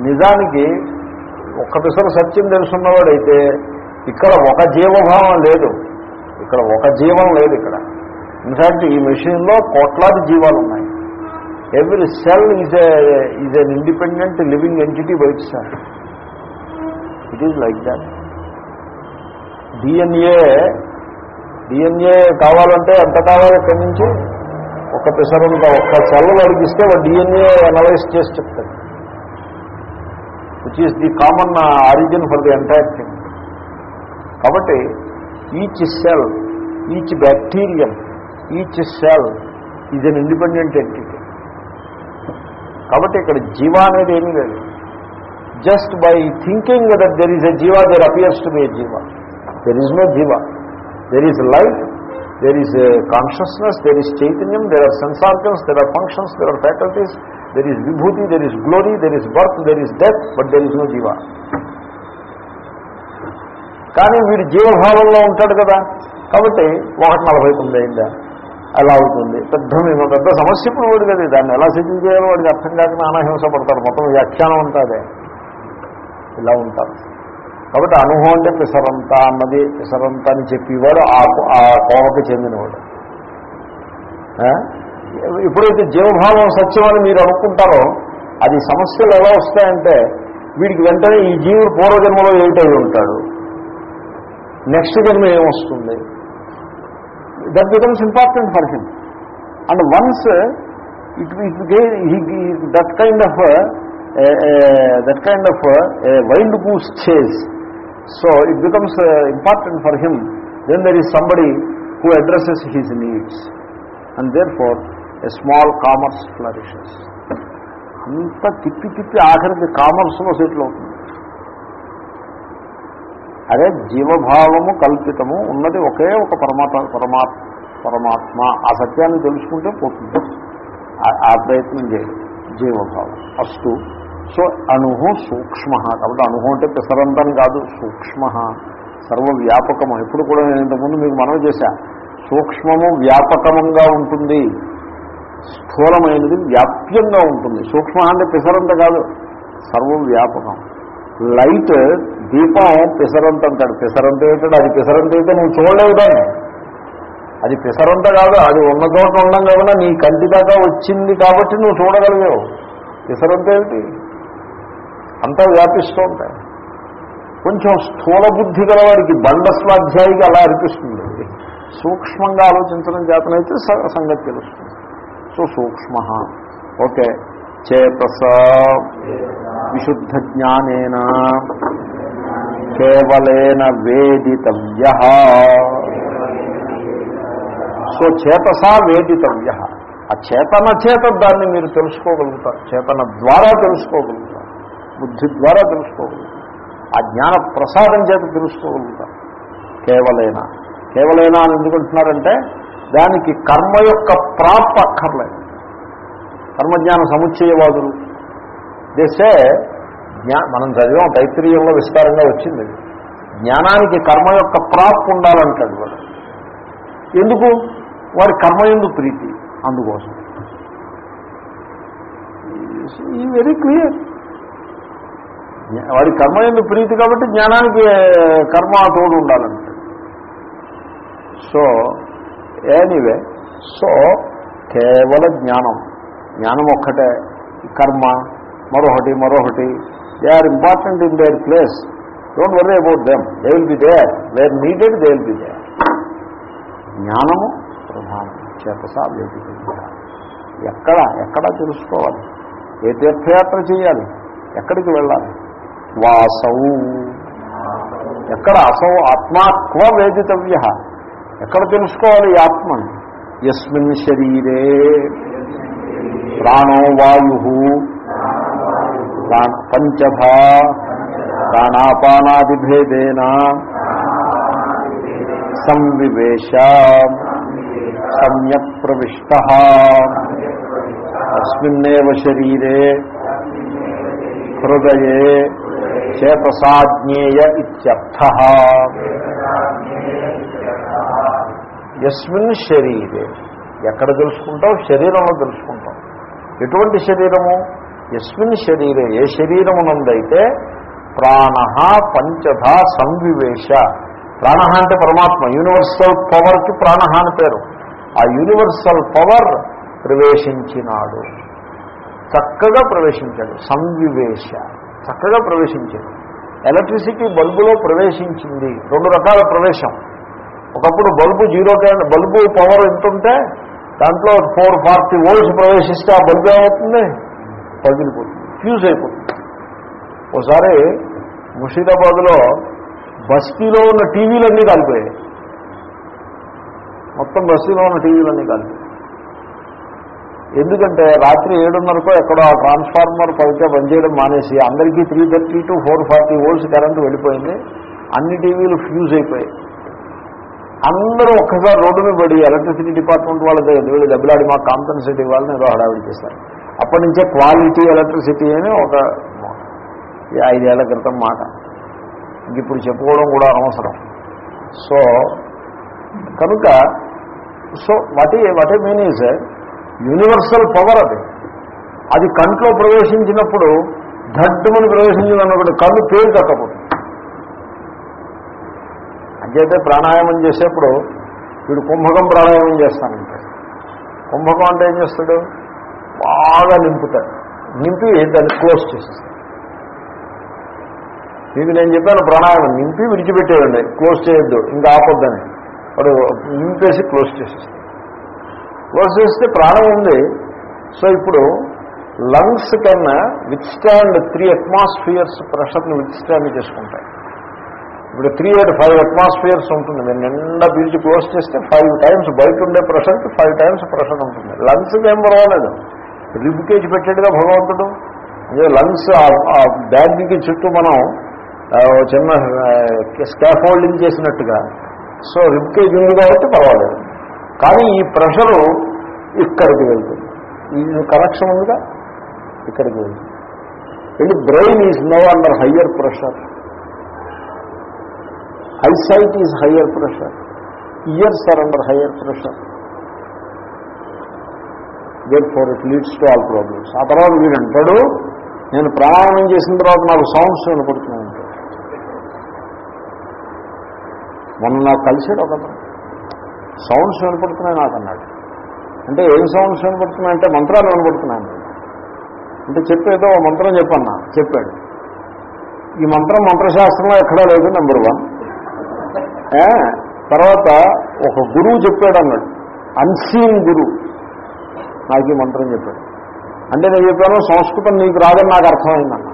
నిజానికి ఒక్క పిసర సత్యం తెలుసున్నవాడైతే ఇక్కడ ఒక జీవభావం లేదు. ఇక్కడ ఒక జీవం లేదు ఇక్కడ. ఇన్ఫ్యాక్ట్ ఈ మెషిన్లో కోట్లాది జీవాలు ఉన్నాయి. Every cell is is an independent living entity బయట sir it is like that DNA DNA కావాలంటే ఎంత కావాలి ఇక్కడి నుంచి? ఒక పిసరంగా ఒక్క సెల్ అడిగిస్తే డిఎన్ఏ అనలైజ్ చేసి చెప్తాడు. Which is the common origin for the entire thing కాబట్టి each cell each bacterium each cell is an independent entity కాబట్టి ఇక్కడ జీవ అనేది ఏమీ లేదు. Just by thinking that there is a jiva there appears to be a jiva there is no jiva there is life there is consciousness there is chaitanyam there are sense organs there are functions there are faculties there is vibhuti there is glory there is birth there is death but there is no jiva కానీ వీడు జీవభావంలో ఉంటాడు కదా. కాబట్టి ఒకటి నలభై తొమ్మిది అయిందా అలా అవుతుంది. పెద్ద మేము పెద్ద సమస్య ఇప్పుడు వాడు కదా. దాన్ని ఎలా సెటిల్ చేయాలో వాడికి అర్థం కాక నానాహింస పడతారు మొత్తం వ్యాఖ్యానం ఉంటుందే ఇలా ఉంటారు. కాబట్టి అనుభవం అంటే పిసరంత అన్నది పిసరంత అని చెప్పేవాడు ఆ ఆ కోవకి చెందినవాడు. ఎప్పుడైతే జీవభావం సత్యమని మీరు అనుకుంటారో అది సమస్యలు ఎలా వస్తాయంటే వీడికి వెంటనే ఈ జీవుడు పూర్వజన్మలో ఏమిటై ఉంటాడు? నెక్స్ట్ జన్మ ఏమొస్తుంది? That becomes important for him and once it it that kind of that kind of wild goose chase so it becomes important for him then there is somebody who addresses his needs and therefore a small commerce flourishes అంత తిప్పి తిప్పి ఆఖరికి కామర్స్లో settle అవుతుంది. అదే జీవభావము కల్పితము ఉన్నది ఒకే ఒక పరమాత్మ పరమాత్మ పరమాత్మ. ఆ సత్యాన్ని తెలుసుకుంటే పోతుంది. ఆ- ఆ ప్రయత్నం చేయాలి జీవభావం. అస్తు. సో అణుహు సూక్ష్మ. కాబట్టి అణుహు అంటే పిసరంతం కాదు సూక్ష్మ. సర్వవ్యాపకము. ఎప్పుడు కూడా నేను ఇంతకుముందు మీకు మనం చేశా. సూక్ష్మము వ్యాపకమంగా ఉంటుంది. స్థూలమైనది వ్యాప్యంగా ఉంటుంది. సూక్ష్మ అంటే పిసరంత కాదు సర్వవ్యాపకం. లైట్ దీపం పిసరంత అంటాడు పిసరంత ఏంటాడు అది పిసరంత అయితే నువ్వు చూడలేదు దాన్ని. అది పిసరంత కాదు అది ఉన్న చోట ఉండడం కాకుండా నీ కంటి దాకా వచ్చింది కాబట్టి నువ్వు చూడగలిగావు. పిసరంత ఏమిటి? అంతా వ్యాపిస్తూ ఉంటాయి. కొంచెం స్థూల బుద్ధి గలవాడికి బండ స్వాధ్యాయికి అలా అనిపిస్తుంది. సూక్ష్మంగా ఆలోచించడం చేతనైతే సంగతి తెలుస్తుంది. సో సూక్ష్మ. ఓకే. చేతస విశుద్ధ జ్ఞానేన. కేవలేన వేదితవ్య. సో చేతసా వేదితవ్య. ఆ చేతన చేత దాన్ని మీరు తెలుసుకోగలుగుతారు. చేతన ద్వారా తెలుసుకోగలుగుతారు. బుద్ధి ద్వారా తెలుసుకోగలుగుతారు. ఆ జ్ఞాన ప్రసాదం చేత తెలుసుకోగలుగుతారు. కేవలేన. కేవలేనా అని ఎందుకుంటున్నారంటే దానికి కర్మ యొక్క ప్రాప్ అక్కర్లేదు. కర్మజ్ఞాన సముచ్చయవాదులు. దేశే జ్ఞా మనం చదివాం తైత్రీయంలో విస్తారంగా వచ్చింది. జ్ఞానానికి కర్మ యొక్క ప్రాప్ ఉండాలంటాడు వాడు. ఎందుకు? వాడి కర్మయందు ప్రీతి అందుకోసం. ఈ వెరీ క్లియర్. వాడి కర్మ ఎందుకు ప్రీతి కాబట్టి జ్ఞానానికి కర్మ తోడు ఉండాలంటాడు సో ఎనీవే సో కేవల జ్ఞానం. జ్ఞానం ఒక్కటే. కర్మ మరొకటి మరొకటి. They are important in their place don't worry about them they will be there where needed they will be there జ్ఞానము ప్రధానం చేతసా వేదిక ఎక్కడ? ఎక్కడ తెలుసుకోవాలి? ఏ తీర్థయాత్ర చేయాలి? ఎక్కడికి వెళ్ళాలి? వాసౌ. ఎక్కడ? అసౌ ఆత్మా క్వ వేదితవ్య. ఎక్కడ తెలుసుకోవాలి ఈ ఆత్మని? ఎస్మిన్ శరీరే. ప్రాణో వాయు. పంచధా ప్రాణాపానాదిభేదేన. సంవివేశ. సమ్యక్ ప్రవిష్ట అస్మిన్నేవ శరీరే హృదయే చేతసాజ్ఞేయ ఇత్యర్థ యస్మిన్ శరీరే ఎక్కడ తెలుసుకుంటావు శరీరంలో తెలుసుకుంటాం. ఎటువంటి శరీరము? యస్మిన్ శరీరే ఏ శరీరమునందైతే ప్రాణ పంచధ సంవివేశ. ప్రాణ అంటే పరమాత్మ యూనివర్సల్ పవర్కి ప్రాణ అని పేరు. ఆ యూనివర్సల్ పవర్ ప్రవేశించినాడు. చక్కగా ప్రవేశించాడు. సంవివేశ. చక్కగా ప్రవేశించాడు. ఎలక్ట్రిసిటీ బల్బులో ప్రవేశించింది. రెండు రకాల ప్రవేశం. ఒకప్పుడు bulb zero candle bulb power ఎంత ఉంటే దాంట్లో ఫోర్ ఫార్టీ వోల్ట్స్ ప్రవేశిస్తే ఆ బల్బు ఏమవుతుంది? పగిలిపోతుంది. ఫ్యూజ్ అయిపోతుంది. ఒకసారి ముషీదాబాద్లో బస్తీలో ఉన్న టీవీలన్నీ కాలిపోయాయి. మొత్తం బస్సులో ఉన్న టీవీలన్నీ కలిపి ఎందుకంటే రాత్రి ఏడున్నరకో ఎక్కడో ఆ ట్రాన్స్ఫార్మర్ పైగా పనిచేయడం మానేసి అందరికీ three thirty to four forty volts current వెళ్ళిపోయింది. అన్ని టీవీలు ఫ్యూజ్ అయిపోయాయి. అందరూ ఒక్కసారి రోడ్డు మీద పడి ఎలక్ట్రిసిటీ డిపార్ట్మెంట్ వాళ్ళ దగ్గర వీళ్ళు దెబ్బలాడి మాకు కాంపెన్సేట్ ఇవ్వాలని ఏదో హడావిడి చేశారు. అప్పటి నుంచే క్వాలిటీ ఎలక్ట్రిసిటీ అని ఒక ఐదేళ్ళ క్రితం మాట. ఇంక ఇప్పుడు చెప్పుకోవడం కూడా అనవసరం. సో కనుక so what what mean is universal power అది. అది కంట్లో ప్రవేశించినప్పుడు ధడ్డుమని ప్రవేశించినప్పుడు కళ్ళు పేరు కట్టకపోతుంది అంచేతే ప్రాణాయామం చేసేప్పుడు వీడు కుంభకం ప్రాణాయామం చేస్తానంటాడు కుంభకం అంటే ఏం చేస్తాడు? బాగా నింపుతాడు. నింపి దాన్ని క్లోజ్ చేసేస్తాడు. మీకు నేను చెప్పాను ప్రాణాయామం. నింపి విడిచిపెట్టేయండి. క్లోజ్ చేయొద్దు. ఇంకా ఆపొద్దని. వాడు నింపేసి క్లోజ్ చేసేస్తాడు. క్లోజ్ చేస్తే ప్రాణం ఉంది. సో ఇప్పుడు లంగ్స్ కన్నా విత్ స్టాండ్ త్రీ అట్మాస్ఫియర్స్ ప్రెషర్ని విత్ స్టాండ్ చేసుకుంటాయి. ఇప్పుడు త్రీ ఎయిట్ ఫైవ్ అట్మాస్ఫియర్స్ ఉంటుంది. మీరు నిండా పీల్చి క్లోజ్ చేస్తే ఫైవ్ టైమ్స్ బయట ఉండే ప్రెషర్కి ఫైవ్ టైమ్స్ ప్రెషర్ ఉంటుంది. లంగ్స్కి ఏం పర్వాలేదు. రిబ్ కేజ్ పెట్టాడుగా భగవంతుడు. అదే లంగ్స్ ఆ బ్యాగ్కి చుట్టూ మనం చిన్న స్కాఫోల్డింగ్ చేసినట్టుగా సో రిబ్ కేజ్ ఉంది కాబట్టి పర్వాలేదు. కానీ ఈ ప్రెషరు ఇక్కడికి వెళ్తుంది. ఈ కనెక్షన్ ఉందిగా? ఇక్కడికి వెళ్తుంది. వెళ్ళి brain is now under higher pressure. Eyesight is higher pressure. Ears are under higher pressure. Therefore it leads to all problems ఆ తర్వాత వీడంటాడు నేను ప్రాణాయామం చేసిన తర్వాత నాకు సౌండ్స్ వినపడుతున్నాను అంటాడు మొన్న నాకు కలిసాడు ఒక సౌండ్స్ వినపడుతున్నాయి నాకు అన్నాడు. అంటే ఏం సౌండ్స్ వినపడుతున్నాయి అంటే మంత్రాలు వినపడుతున్నాయి అంటే చెప్పేదో మంత్రం చెప్పన్నా చెప్పాడు. ఈ మంత్రం మంత్రశాస్త్రంలో ఎక్కడా లేదు నెంబర్ వన్ తర్వాత ఒక గురువు చెప్పాడు అన్నాడు. అన్సీన్ గురువు నాకు ఈ మంత్రం చెప్పాడు. అంటే నేను చెప్పాను సంస్కృతం నీకు రాదని నాకు అర్థమైందన్న.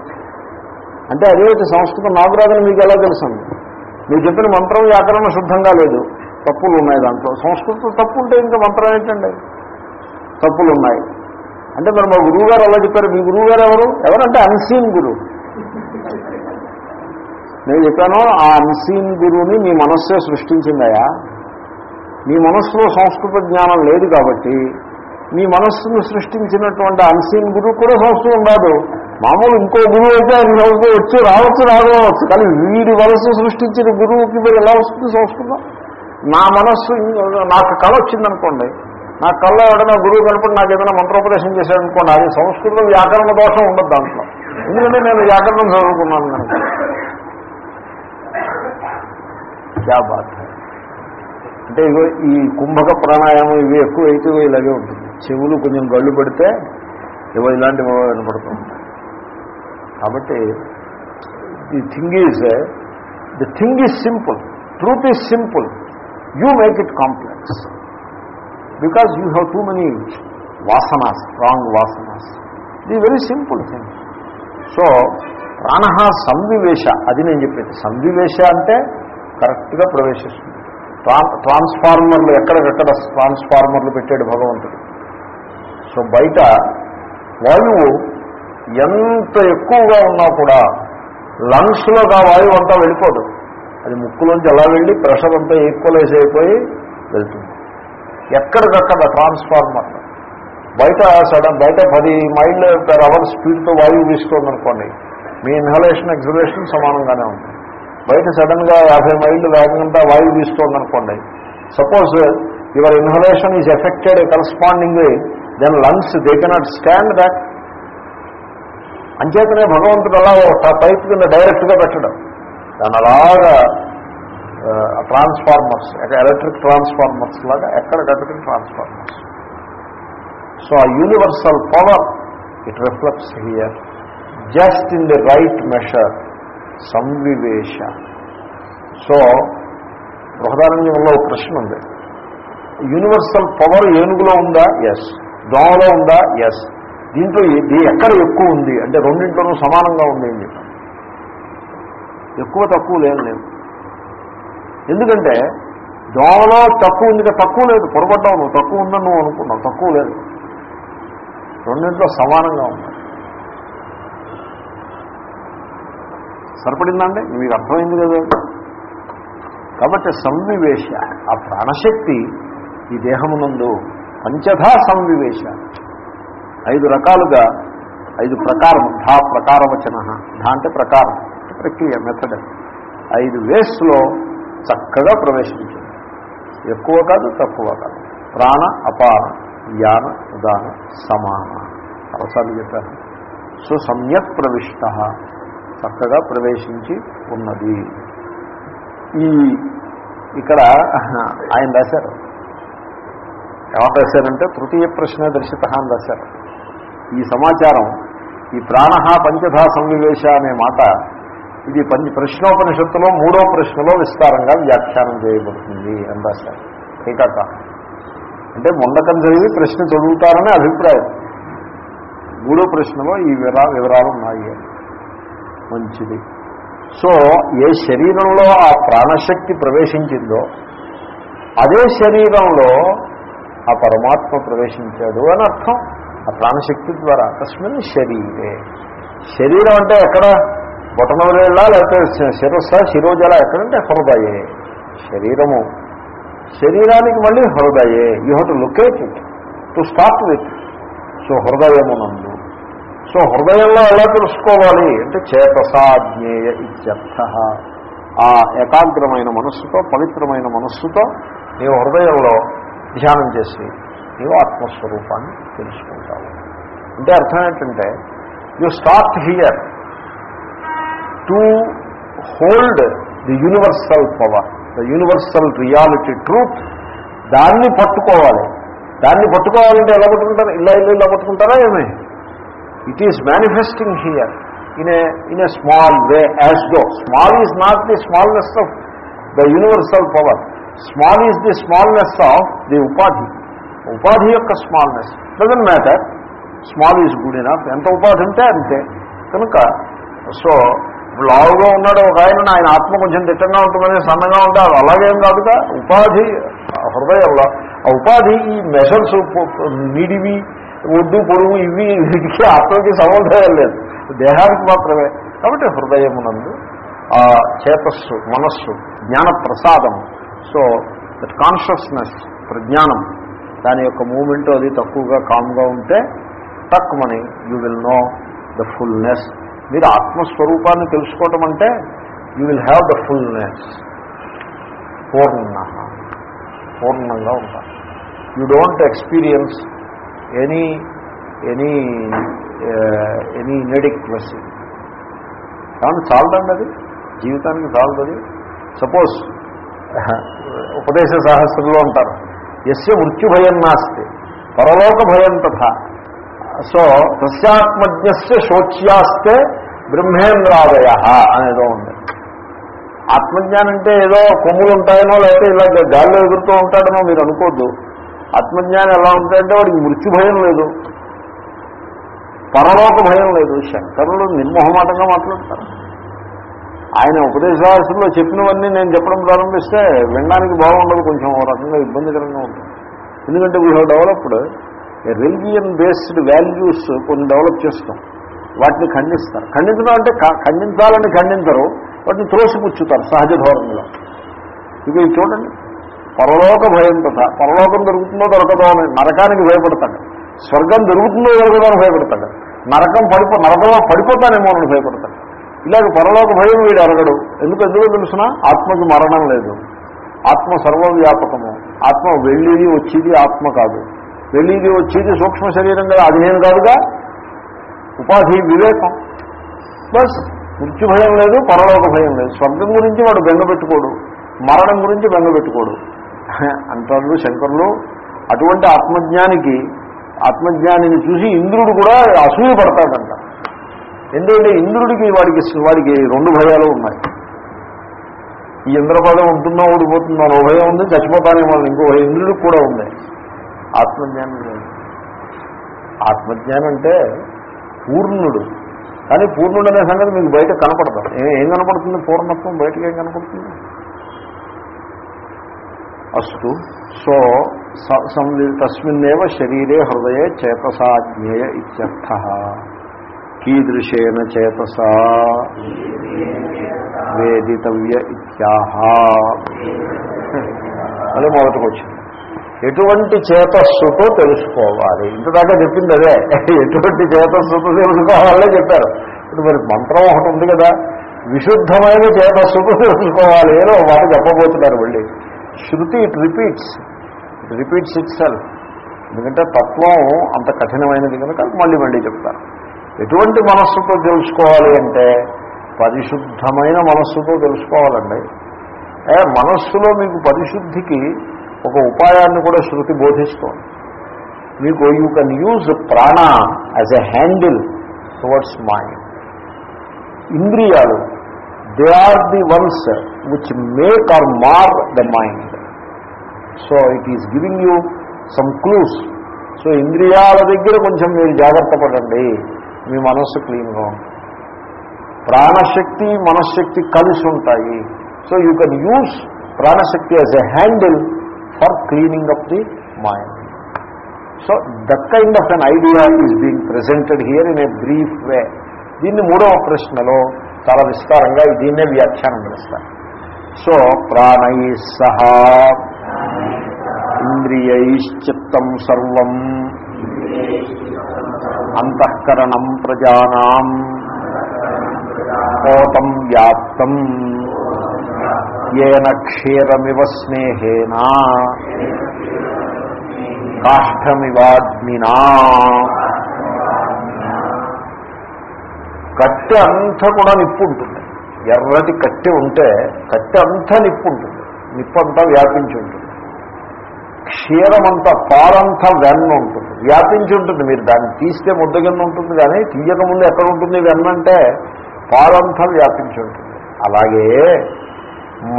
అంటే అదేమిటి సంస్కృతం నాకు రాదని మీకు ఎలా తెలుసు మీరు చెప్పిన మంత్రం వ్యాకరణ శుద్ధంగా లేదు. తప్పులు ఉన్నాయి దాంట్లో. సంస్కృతం తప్పు ఉంటే ఇంకా మంత్రం ఏంటండి? తప్పులు ఉన్నాయి అంటే మరి మా గురువు గారు అలా చెప్పారు. మీ గురువు గారు ఎవరు? ఎవరంటే అన్సీన్ గురు. నేను చెప్పాను ఆ అన్సీన్ గురువుని మీ మనస్సే సృష్టించిందయా? మీ మనస్సులో సంస్కృత జ్ఞానం లేదు కాబట్టి మీ మనస్సును సృష్టించినటువంటి అన్సీన్ గురువు కూడా సంస్కృతం ఉండదు మామూలు ఇంకో గురువు అయితే ఆయన సంస్కృతం వచ్చి రావచ్చు రావచ్చు కానీ వీడి వలస సృష్టించిన గురువుకి మీరు ఎలా వస్తుంది సంస్కృతం? నా మనస్సు నాకు కళ వచ్చిందనుకోండి. నా కళ్ళ ఎవడైనా గురువు కనపడి నాకు ఏదైనా మంత్రోపదేశం చేశాడనుకోండి అది సంస్కృతం వ్యాకరణ దోషం ఉండదు దాంట్లో. ఎందుకంటే నేను వ్యాకరణం చదువుకున్నాను కనుక క్యా అంటే ఇగో ఈ కుంభక ప్రాణాయామం ఇవి ఎక్కువ అయితే ఇలాగే ఉంటుంది. చెవులు కొంచెం గళ్ళు పెడితే ఇవో ఇలాంటివి వినపడుతూ ఉంటాయి. కాబట్టి the thing is the thing is simple truth is simple you make it complex because you have too many వాసనాస్ strong వాసనాస్ the very simple thing so ప్రాణ సంవివేశ అది నేను చెప్పేది. సంవివేశ అంటే కరెక్ట్గా ప్రవేశిస్తుంది. ట్రాన్ ట్రాన్స్ఫార్మర్లు ఎక్కడికెక్కడ ట్రాన్స్ఫార్మర్లు పెట్టాడు భగవంతుడు. సో బయట వాయువు ఎంత ఎక్కువగా ఉన్నా కూడా లంగ్స్లోకి ఆ వాయువు అంతా వెళ్ళిపోదు. అది ముక్కులోంచి అలా వెళ్ళి ప్రెషర్ అంతా ఈక్వలైజ్ అయిపోయి వెళ్తుంది. ఎక్కడికక్కడ ట్రాన్స్ఫార్మర్. బయట సడన్ బయట పది మైళ్ళ పెర్ అవర్ స్పీడ్తో వాయువు వీస్తుంది అనుకోండి మీ ఇన్హలేషన్ ఎక్సలేషన్ సమానంగానే ఉంటుంది. బయట సడన్గా యాభై మైళ్ళు వేగంగా వాయువు వీస్తుంది అనుకోండి suppose your inhalation is affected corresponding then lungs they cannot stand that అంచేతనే భగవంతుడు అలా ఒక పైప్ కింద డైరెక్ట్గా పెట్టడం. దాని అలాగా ట్రాన్స్ఫార్మర్స్ ఎలక్ట్రిక్ ట్రాన్స్ఫార్మర్స్ లాగా ఎక్కడ ఎక్కడికక్కడికి ట్రాన్స్ఫార్మర్స్. సో ఆ universal power it reflects here just in the right measure సంవివేశ. So బృహదారణ్యంలో ఒక ప్రశ్న ఉంది. యూనివర్సల్ పవర్ ఏనుగులో ఉందా? ఎస్ దోమలో ఉందా? ఎస్ దీంట్లో ఇది ఎక్కడ ఎక్కువ ఉంది? అంటే రెండింటిలోనూ సమానంగా ఉంది అని చెప్పాను. ఎక్కువ తక్కువ లేదు లేదు. ఎందుకంటే దోమలో తక్కువ ఉంది కదా, తక్కువ లేదు పొరపడ్డావు నువ్వు తక్కువ ఉందని నువ్వు అనుకున్నావు తక్కువ లేదు. రెండింటిలో సమానంగా ఉంది. సరిపడిందండి? మీకు అర్థమైంది కదా? కాబట్టి సంవివేశ ఆ ప్రాణశక్తి ఈ దేహమునందు పంచధా సంవివేశ ఐదు రకాలుగా ఐదు ప్రకారం ధా ప్రకారవచన ధా అంటే ప్రకారం ప్రక్రియ మెథడ్ ఐదు వేస్లో చక్కగా ప్రవేశించింది. ఎక్కువ కాదు తక్కువ కాదు. ప్రాణ అపార యాన ఉదాన సమాన. అవసరాలు చెప్పాను సో సమ్యక్ ప్రవిష్ట చక్కగా ప్రవేశించి ఉన్నది. ఈ ఇక్కడ ఆయన రాశారు. ఎవరు రాశారంటే తృతీయ ప్రశ్న దర్శిత అని రాశారు. ఈ సమాచారం ఈ ప్రాణ పంచధా సన్నివేశ అనే మాట ఇది పంచ ప్రశ్నోపనిషత్తులో మూడో ప్రశ్నలో విస్తారంగా వ్యాఖ్యానం చేయబడుతుంది అని రాశారు. టీకాక. అంటే ముండకం చదివి ప్రశ్న చదువుతారనే అభిప్రాయం. మూడో ప్రశ్నలో ఈ వివరా వివరాలు ఉన్నాయి. మంచిది. సో ఏ శరీరంలో ఆ ప్రాణశక్తి ప్రవేశించిందో అదే శరీరంలో ఆ పరమాత్మ ప్రవేశించాడు అని అర్థం. ఆ ప్రాణశక్తి ద్వారా తస్మిన్ శరీరే. శరీరం అంటే ఎక్కడ? బొటనవేళ్ళ లేకపోతే శిరస్స శిరోజల ఎక్కడంటే హృదయే. శరీరము. శరీరానికి మళ్ళీ హృదయే. You have to locate it to stop with. So హృదయమునందు. సో హృదయంలో ఎలా తెలుసుకోవాలి? అంటే చేతసాజ్ఞేయ ఇత్యర్థ. ఆ ఏకాగ్రమైన మనస్సుతో పవిత్రమైన మనస్సుతో నీవు హృదయంలో ధ్యానం చేసి నీవు ఆత్మస్వరూపాన్ని తెలుసుకుంటావు. అంటే అర్థం ఏంటంటే you start here to hold the universal power the universal reality truth దాన్ని పట్టుకోవాలి. దాన్ని పట్టుకోవాలంటే ఎలా పట్టుకుంటారు? ఇలా ఇల్లు ఇలా పట్టుకుంటారా ఏమే? It is manifesting here in a in a small way as though small is not the smallness of the universal power small is the smallness of the ఉపాధి ఉపాధి యొక్క smallness. Doesn't matter small is good enough ఎంత ఉపాధి ఉంటే అంతే. కనుక so ఇప్పుడు లావుగా ఉన్నాడు ఒక ఆయన ఆయన ఆత్మ కొంచెం దిట్టంగా ఉంటుందని సన్నగా ఉంటారు అలాగేం కాదుగా. ఉపాధి హృదయంలో ఆ ఉపాధి ఈ మెషర్స్ నిడివి ఒడ్డు పొడుగు ఇవి వీటికి ఆత్మకి సంబంధం లేదు. దేహానికి మాత్రమే. కాబట్టి హృదయమునందు ఆ చేతస్సు మనస్సు జ్ఞాన ప్రసాదం సో దట్ కాన్షియస్నెస్ ప్రజ్ఞానం దాని యొక్క మూమెంట్ అది తక్కువగా కామ్గా ఉంటే తక్కువని you will know the fullness మీరు ఆత్మస్వరూపాన్ని తెలుసుకోవటం అంటే you will have the fullness పూర్ణ పూర్ణంగా ఉంటారు. You don't experience any any any inadequacy కాబట్టి చాలదండి అది? జీవితానికి చాలదు సపోజ్ *laughs* ఉపదేశ సహస్రంలో ఉంటారు. ఎస్య మృత్యుభయం నాస్తి పరలోక భయం తథా. సో తస్యాత్మజ్ఞస్య శోచ్యాస్తే బ్రహ్మేంద్రాదయ అనేదో ఉంది. ఆత్మజ్ఞానం అంటే ఏదో కొమ్ములు ఉంటాయనో లేకపోతే ఇలా గాల్లో ఎగురుతూ ఉంటాడనో మీరు అనుకోద్దు. ఆత్మజ్ఞానం ఎలా ఉంటాయంటే వాడికి మృత్యు భయం లేదు. పరలోక భయం లేదు. శంకరులు నిర్మోహమాటంగా మాట్లాడతారు. ఆయన ఉపదేశాసుల్లో చెప్పినవన్నీ నేను చెప్పడం ప్రారంభిస్తే వినడానికి బాగుండదు కొంచెం రకంగా ఇబ్బందికరంగా ఉంటుంది. ఎందుకంటే we have developed religion based values కొన్ని డెవలప్ చేస్తాం. వాటిని ఖండిస్తారు. ఖండించడం అంటే ఖండించాలని ఖండించరు వాటిని త్రోసిపుచ్చుతారు సహజ ధోరణిలో. ఇక ఇది చూడండి. పరలోక భయం తథ పరలోకం దొరుకుతుందో దొరకదో అని నరకానికి భయపడతాడు. స్వర్గం దొరుకుతుందో దొరకదో అని భయపడతాడు. నరకం పడిపో నరకంలో పడిపోతానేమో అని భయపడతాడు. ఇలాగ పరలోక భయం వీడు ఎరగడు ఎందుకు ఎందుకు తెలుసిన? ఆత్మకి మరణం లేదు. ఆత్మ సర్వవ్యాపకము. ఆత్మ వెళ్ళేది వచ్చేది ఆత్మ కాదు. వెళ్ళేది వచ్చేది సూక్ష్మ శరీరం కదా అది నేను కాదుగా? ఉపాధి వివేకం. బస్ మృత్యు భయం లేదు పరలోక భయం లేదు. స్వర్గం గురించి వాడు బెంగపెట్టుకోడు మరణం గురించి బెంగపెట్టుకోడు *laughs* అంటారు శంకరులు. అటువంటి ఆత్మజ్ఞానికి ఆత్మజ్ఞానిని చూసి ఇంద్రుడు కూడా అసూయ పడతాడంట. ఎందుకంటే ఇంద్రుడికి వాడికి వాడికి రెండు భయాలు ఉన్నాయి. ఈ ఇంద్రపదం ఉంటుందో ఓడిపోతుందో ఓ భయం ఉంది చచ్చిపోతానేమో అని ఇంకో ఇంద్రుడికి కూడా ఉంది. ఆత్మజ్ఞానం లేదు. ఆత్మజ్ఞానం అంటే పూర్ణుడు. కానీ పూర్ణుడు అనే సంగతి మీకు బయట కనపడతాం ఏం కనపడుతుంది? పూర్ణత్వం బయటకి ఏం కనపడుతుంది? అస్తు. సో సంవి- తస్మిన్నేవ శరీరే హృదయే చేతసాజ్ఞేయ ఇత్యర్థ. కీదృశేన చేతసా వేదితవ్య ఇత్యాహ అని మొదటికి వచ్చింది. ఎటువంటి చేతస్సుతో తెలుసుకోవాలి. ఇంతదాకా చెప్పింది అదే. ఎటువంటి చేతస్సుతో తెలుసుకోవాలనే చెప్పారు. ఇప్పుడు మరి మంత్రం ఒకటి ఉంది కదా. విశుద్ధమైన చేతస్సుతో తెలుసుకోవాలి అని ఒక మాట చెప్పబోతున్నారు మళ్ళీ. శృతి it repeats. It repeats itself ఎందుకంటే తత్వం అంత కఠినమైనది కనుక మళ్ళీ మళ్ళీ చెప్తారు. ఎటువంటి మనస్సుతో తెలుసుకోవాలి అంటే పరిశుద్ధమైన మనస్సుతో తెలుసుకోవాలండి. ఏ మనస్సులో మీకు పరిశుద్ధికి ఒక ఉపాయాన్ని కూడా శృతి బోధిస్తోంది. మీకు యూ కెన్ యూజ్ ప్రాణ as a handle towards mind. ఇంద్రియాలు they are the ones which make or mar the mind. So it is giving you some clues. So ఇంద్రియాల దగ్గర కొంచెం మీరు జాగ్రత్త పడండి. మీ మనస్సు క్లీన్గా ఉంటుంది ప్రాణశక్తి మనశ్శక్తి కలిసి ఉంటాయి. సో యూ కెన్ యూస్ ప్రాణశక్తి as a handle for cleaning up the mind so that kind of an idea is being presented here in a brief way దీన్ని మూడవ ప్రశ్నలో చాలా విస్తారంగా దీన్నే వ్యాఖ్యానం చేస్తారు. సో ప్రాణై సహా ఇంద్రియైశ్చిత్తం సర్వం. అంతఃకరణం ప్రజానాం. కోతం వ్యాప్తం. ఏన క్షీరమివ స్నేహేన. కాష్టమివాగ్నినా కట్టె అంతా కూడా నిప్పు ఉంటుంది. ఎర్రటి కట్టె ఉంటే కట్టె అంతా నిప్పు ఉంటుంది. నిప్పు అంతా వ్యాపించి ఉంటుంది. క్షీరమంతా పాలంతా వెన్న ఉంటుంది. వ్యాపించి ఉంటుంది. మీరు దాన్ని తీస్తే ముద్ద కింద ఉంటుంది కానీ తీయక ముందు ఎక్కడ ఉంటుంది వెన్నంటే పాలంతా వ్యాపించి ఉంటుంది. అలాగే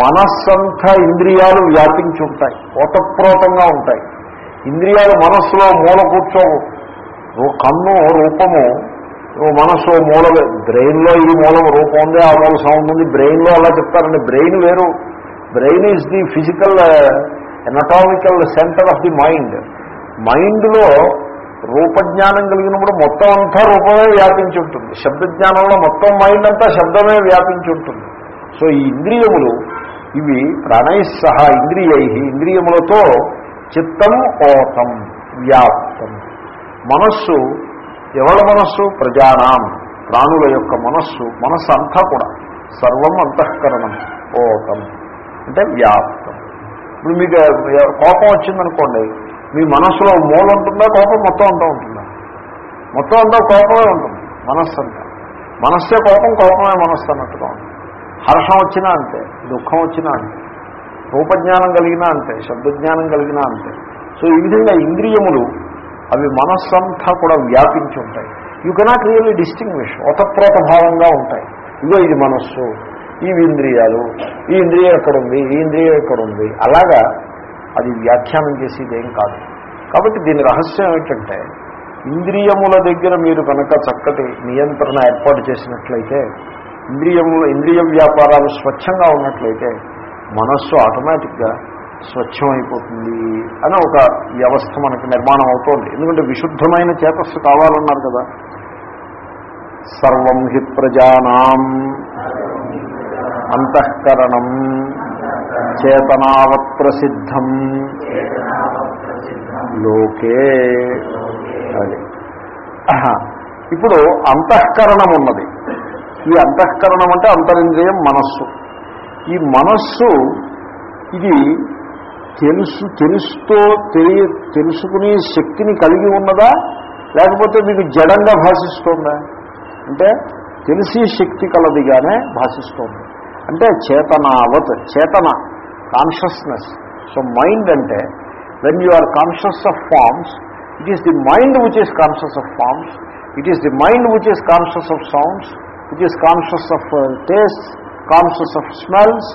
మనస్సంతా ఇంద్రియాలు వ్యాపించి ఉంటాయి. ఓతప్రోతంగా ఉంటాయి. ఇంద్రియాలు మనస్సులో మూల కూర్చోవు. కన్ను రూపము ఓ మనస్సు ఓ మూల బ్రెయిన్లో ఈ మూలం రూపం ఉంది ఆ మూల సౌండ్ ఉంది. బ్రెయిన్లో అలా చెప్తారండి. బ్రెయిన్ వేరు. Brain is the physical anatomical centre of the mind మైండ్లో రూపజ్ఞానం కలిగినప్పుడు మొత్తం అంతా రూపమే వ్యాపించి ఉంటుంది. శబ్దజ్ఞానంలో మొత్తం మైండ్ అంతా శబ్దమే వ్యాపించి ఉంటుంది. సో ఈ ఇంద్రియములు ఇవి ప్రాణై సహా ఇంద్రియై. ఇంద్రియములతో చిత్తం ఓతం వ్యాప్తం. మనస్సు ఎవరి మనస్సు? ప్రజానాం. ప్రాణుల యొక్క మనస్సు మనస్సు అంతా కూడా. సర్వం అంతఃకరణం ఓతం. అంటే వ్యాప్తం. ఇప్పుడు మీకు కోపం వచ్చిందనుకోండి మీ మనస్సులో మూల ఉంటుందా కోపం మొత్తం అంతా ఉంటుందా? మొత్తం అంతా కోపమే ఉంటుంది మనస్సు అంతా. మనస్సే కోపం కోపమే మనస్సు అన్నట్టుగా ఉంటుంది. హర్షం వచ్చినా అంతే దుఃఖం వచ్చినా అంతే రూపజ్ఞానం కలిగినా అంతే శబ్దజ్ఞానం కలిగినా అంతే. సో ఈ విధంగా ఇంద్రియములు అవి మనస్సంతా కూడా వ్యాపించి ఉంటాయి. యూ కెనాట్ రియల్లీ డిస్టింగ్విష్ ఒతప్రోత భావంగా ఉంటాయి. ఇదో ఇది మనస్సు ఈ ఇంద్రియాలు ఈ ఇంద్రియం ఎక్కడుంది ఈ ఇంద్రియం ఎక్కడుంది? అలాగా అది వ్యాఖ్యానం చేసేది ఏం కాదు. కాబట్టి దీని రహస్యం ఏమిటంటే ఇంద్రియముల దగ్గర మీరు కనుక చక్కటి నియంత్రణ ఏర్పాటు చేసినట్లయితే ఇంద్రియముల ఇంద్రియ వ్యాపారాలు స్వచ్ఛంగా ఉన్నట్లయితే మనస్సు ఆటోమేటిక్గా స్వచ్ఛమైపోతుంది అని ఒక వ్యవస్థ మనకి నిర్మాణం అవుతోంది. ఎందుకంటే విశుద్ధమైన చేతస్సు కావాలన్నారు కదా. సర్వం హి ప్రజానాం. అంతఃకరణం చేతనావత్ ప్రసిద్ధం లోకే. అది. ఇప్పుడు అంతఃకరణం ఉన్నది. ఈ అంతఃకరణం అంటే అంతరింద్రియం మనస్సు. ఈ మనస్సు ఇది తెలుసు తెలుస్తూ తెలియ తెలుసుకునే శక్తిని కలిగి ఉన్నదా? లేకపోతే మీకు జడంగా భాషిస్తోందా? అంటే తెలిసి శక్తి కలదిగానే భాషిస్తోంది. అంటే చేతనావత్ చేతన కాన్షియస్నెస్ సో మైండ్ అంటే when you are conscious of forms it is the mind which is conscious of forms it is the mind which is conscious of sounds it is conscious of taste conscious of smells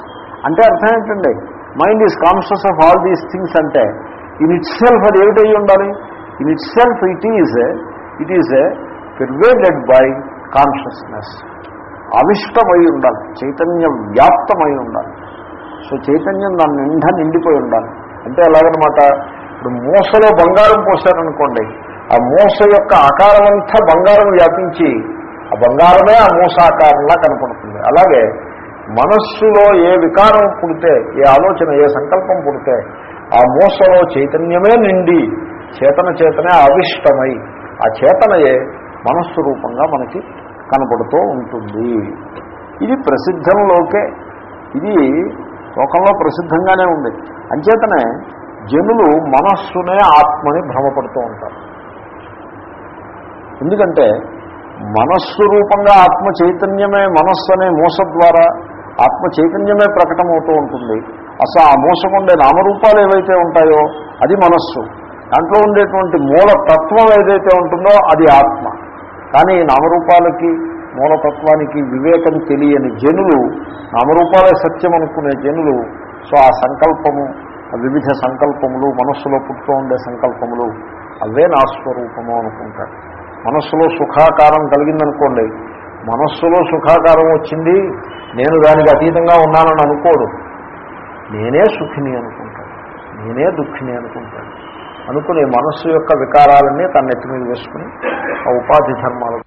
అంటే అర్థం ఏంటండి? Mind is conscious of all these things అంటే in itself అది ఏమిటై ఉండాలి? In itself it is it is pervaded by consciousness అవిష్టమై ఉండాలి చైతన్య వ్యాప్తమై ఉండాలి. So చైతన్యం దాని నిండా నిండిపోయి ఉండాలి. అంటే ఎలాగనమాట? ఇప్పుడు మూసలో బంగారం పోసారనుకోండి ఆ మూస యొక్క ఆకారం అంతా బంగారం వ్యాపించి ఆ బంగారమే ఆ మూస ఆకారంలా కనపడుతుంది. అలాగే మనస్సులో ఏ వికారం పుడితే ఏ ఆలోచన ఏ సంకల్పం పుడితే ఆ మూసలో చైతన్యమే నిండి చేతన చేతనే అవిష్టమై ఆ చేతనయే మనస్సు రూపంగా మనకి కనపడుతూ ఉంటుంది. ఇది ప్రసిద్ధంలోకే ఇది లోకంలో ప్రసిద్ధంగానే ఉంది. అంచేతనే జనులు మనస్సునే ఆత్మని భ్రమపడుతూ ఉంటారు. ఎందుకంటే మనస్సు రూపంగా ఆత్మ చైతన్యమే మనస్సు అనే మూస ద్వారా ఆత్మ చైతన్యమే ప్రకటమవుతూ ఉంటుంది. అసలు ఆ మోసకుండే నామరూపాలు ఏవైతే ఉంటాయో అది మనస్సు. దాంట్లో ఉండేటువంటి మూల తత్వం ఏదైతే ఉంటుందో అది ఆత్మ. కానీ నామరూపాలకి మూలతత్వానికి వివేకం తెలియని జనులు నామరూపాలే సత్యం అనుకునే జనులు సో ఆ సంకల్పము ఆ వివిధ సంకల్పములు మనస్సులో పుట్టుతూ ఉండే సంకల్పములు అవే నా స్వరూపము అనుకుంటారు. మనస్సులో సుఖాకారం కలిగిందనుకోండి మనస్సులో సుఖాకారం వచ్చింది నేను దానికి అతీతంగా ఉన్నానని అనుకోడు. నేనే సుఖిని అనుకుంటాడు నేనే దుఃఖిని అనుకుంటాడు అనుకుని మనస్సు యొక్క వికారాలన్నీ తన నెత్తి మీద వేసుకుని ఆ ఉపాధి ధర్మాలకు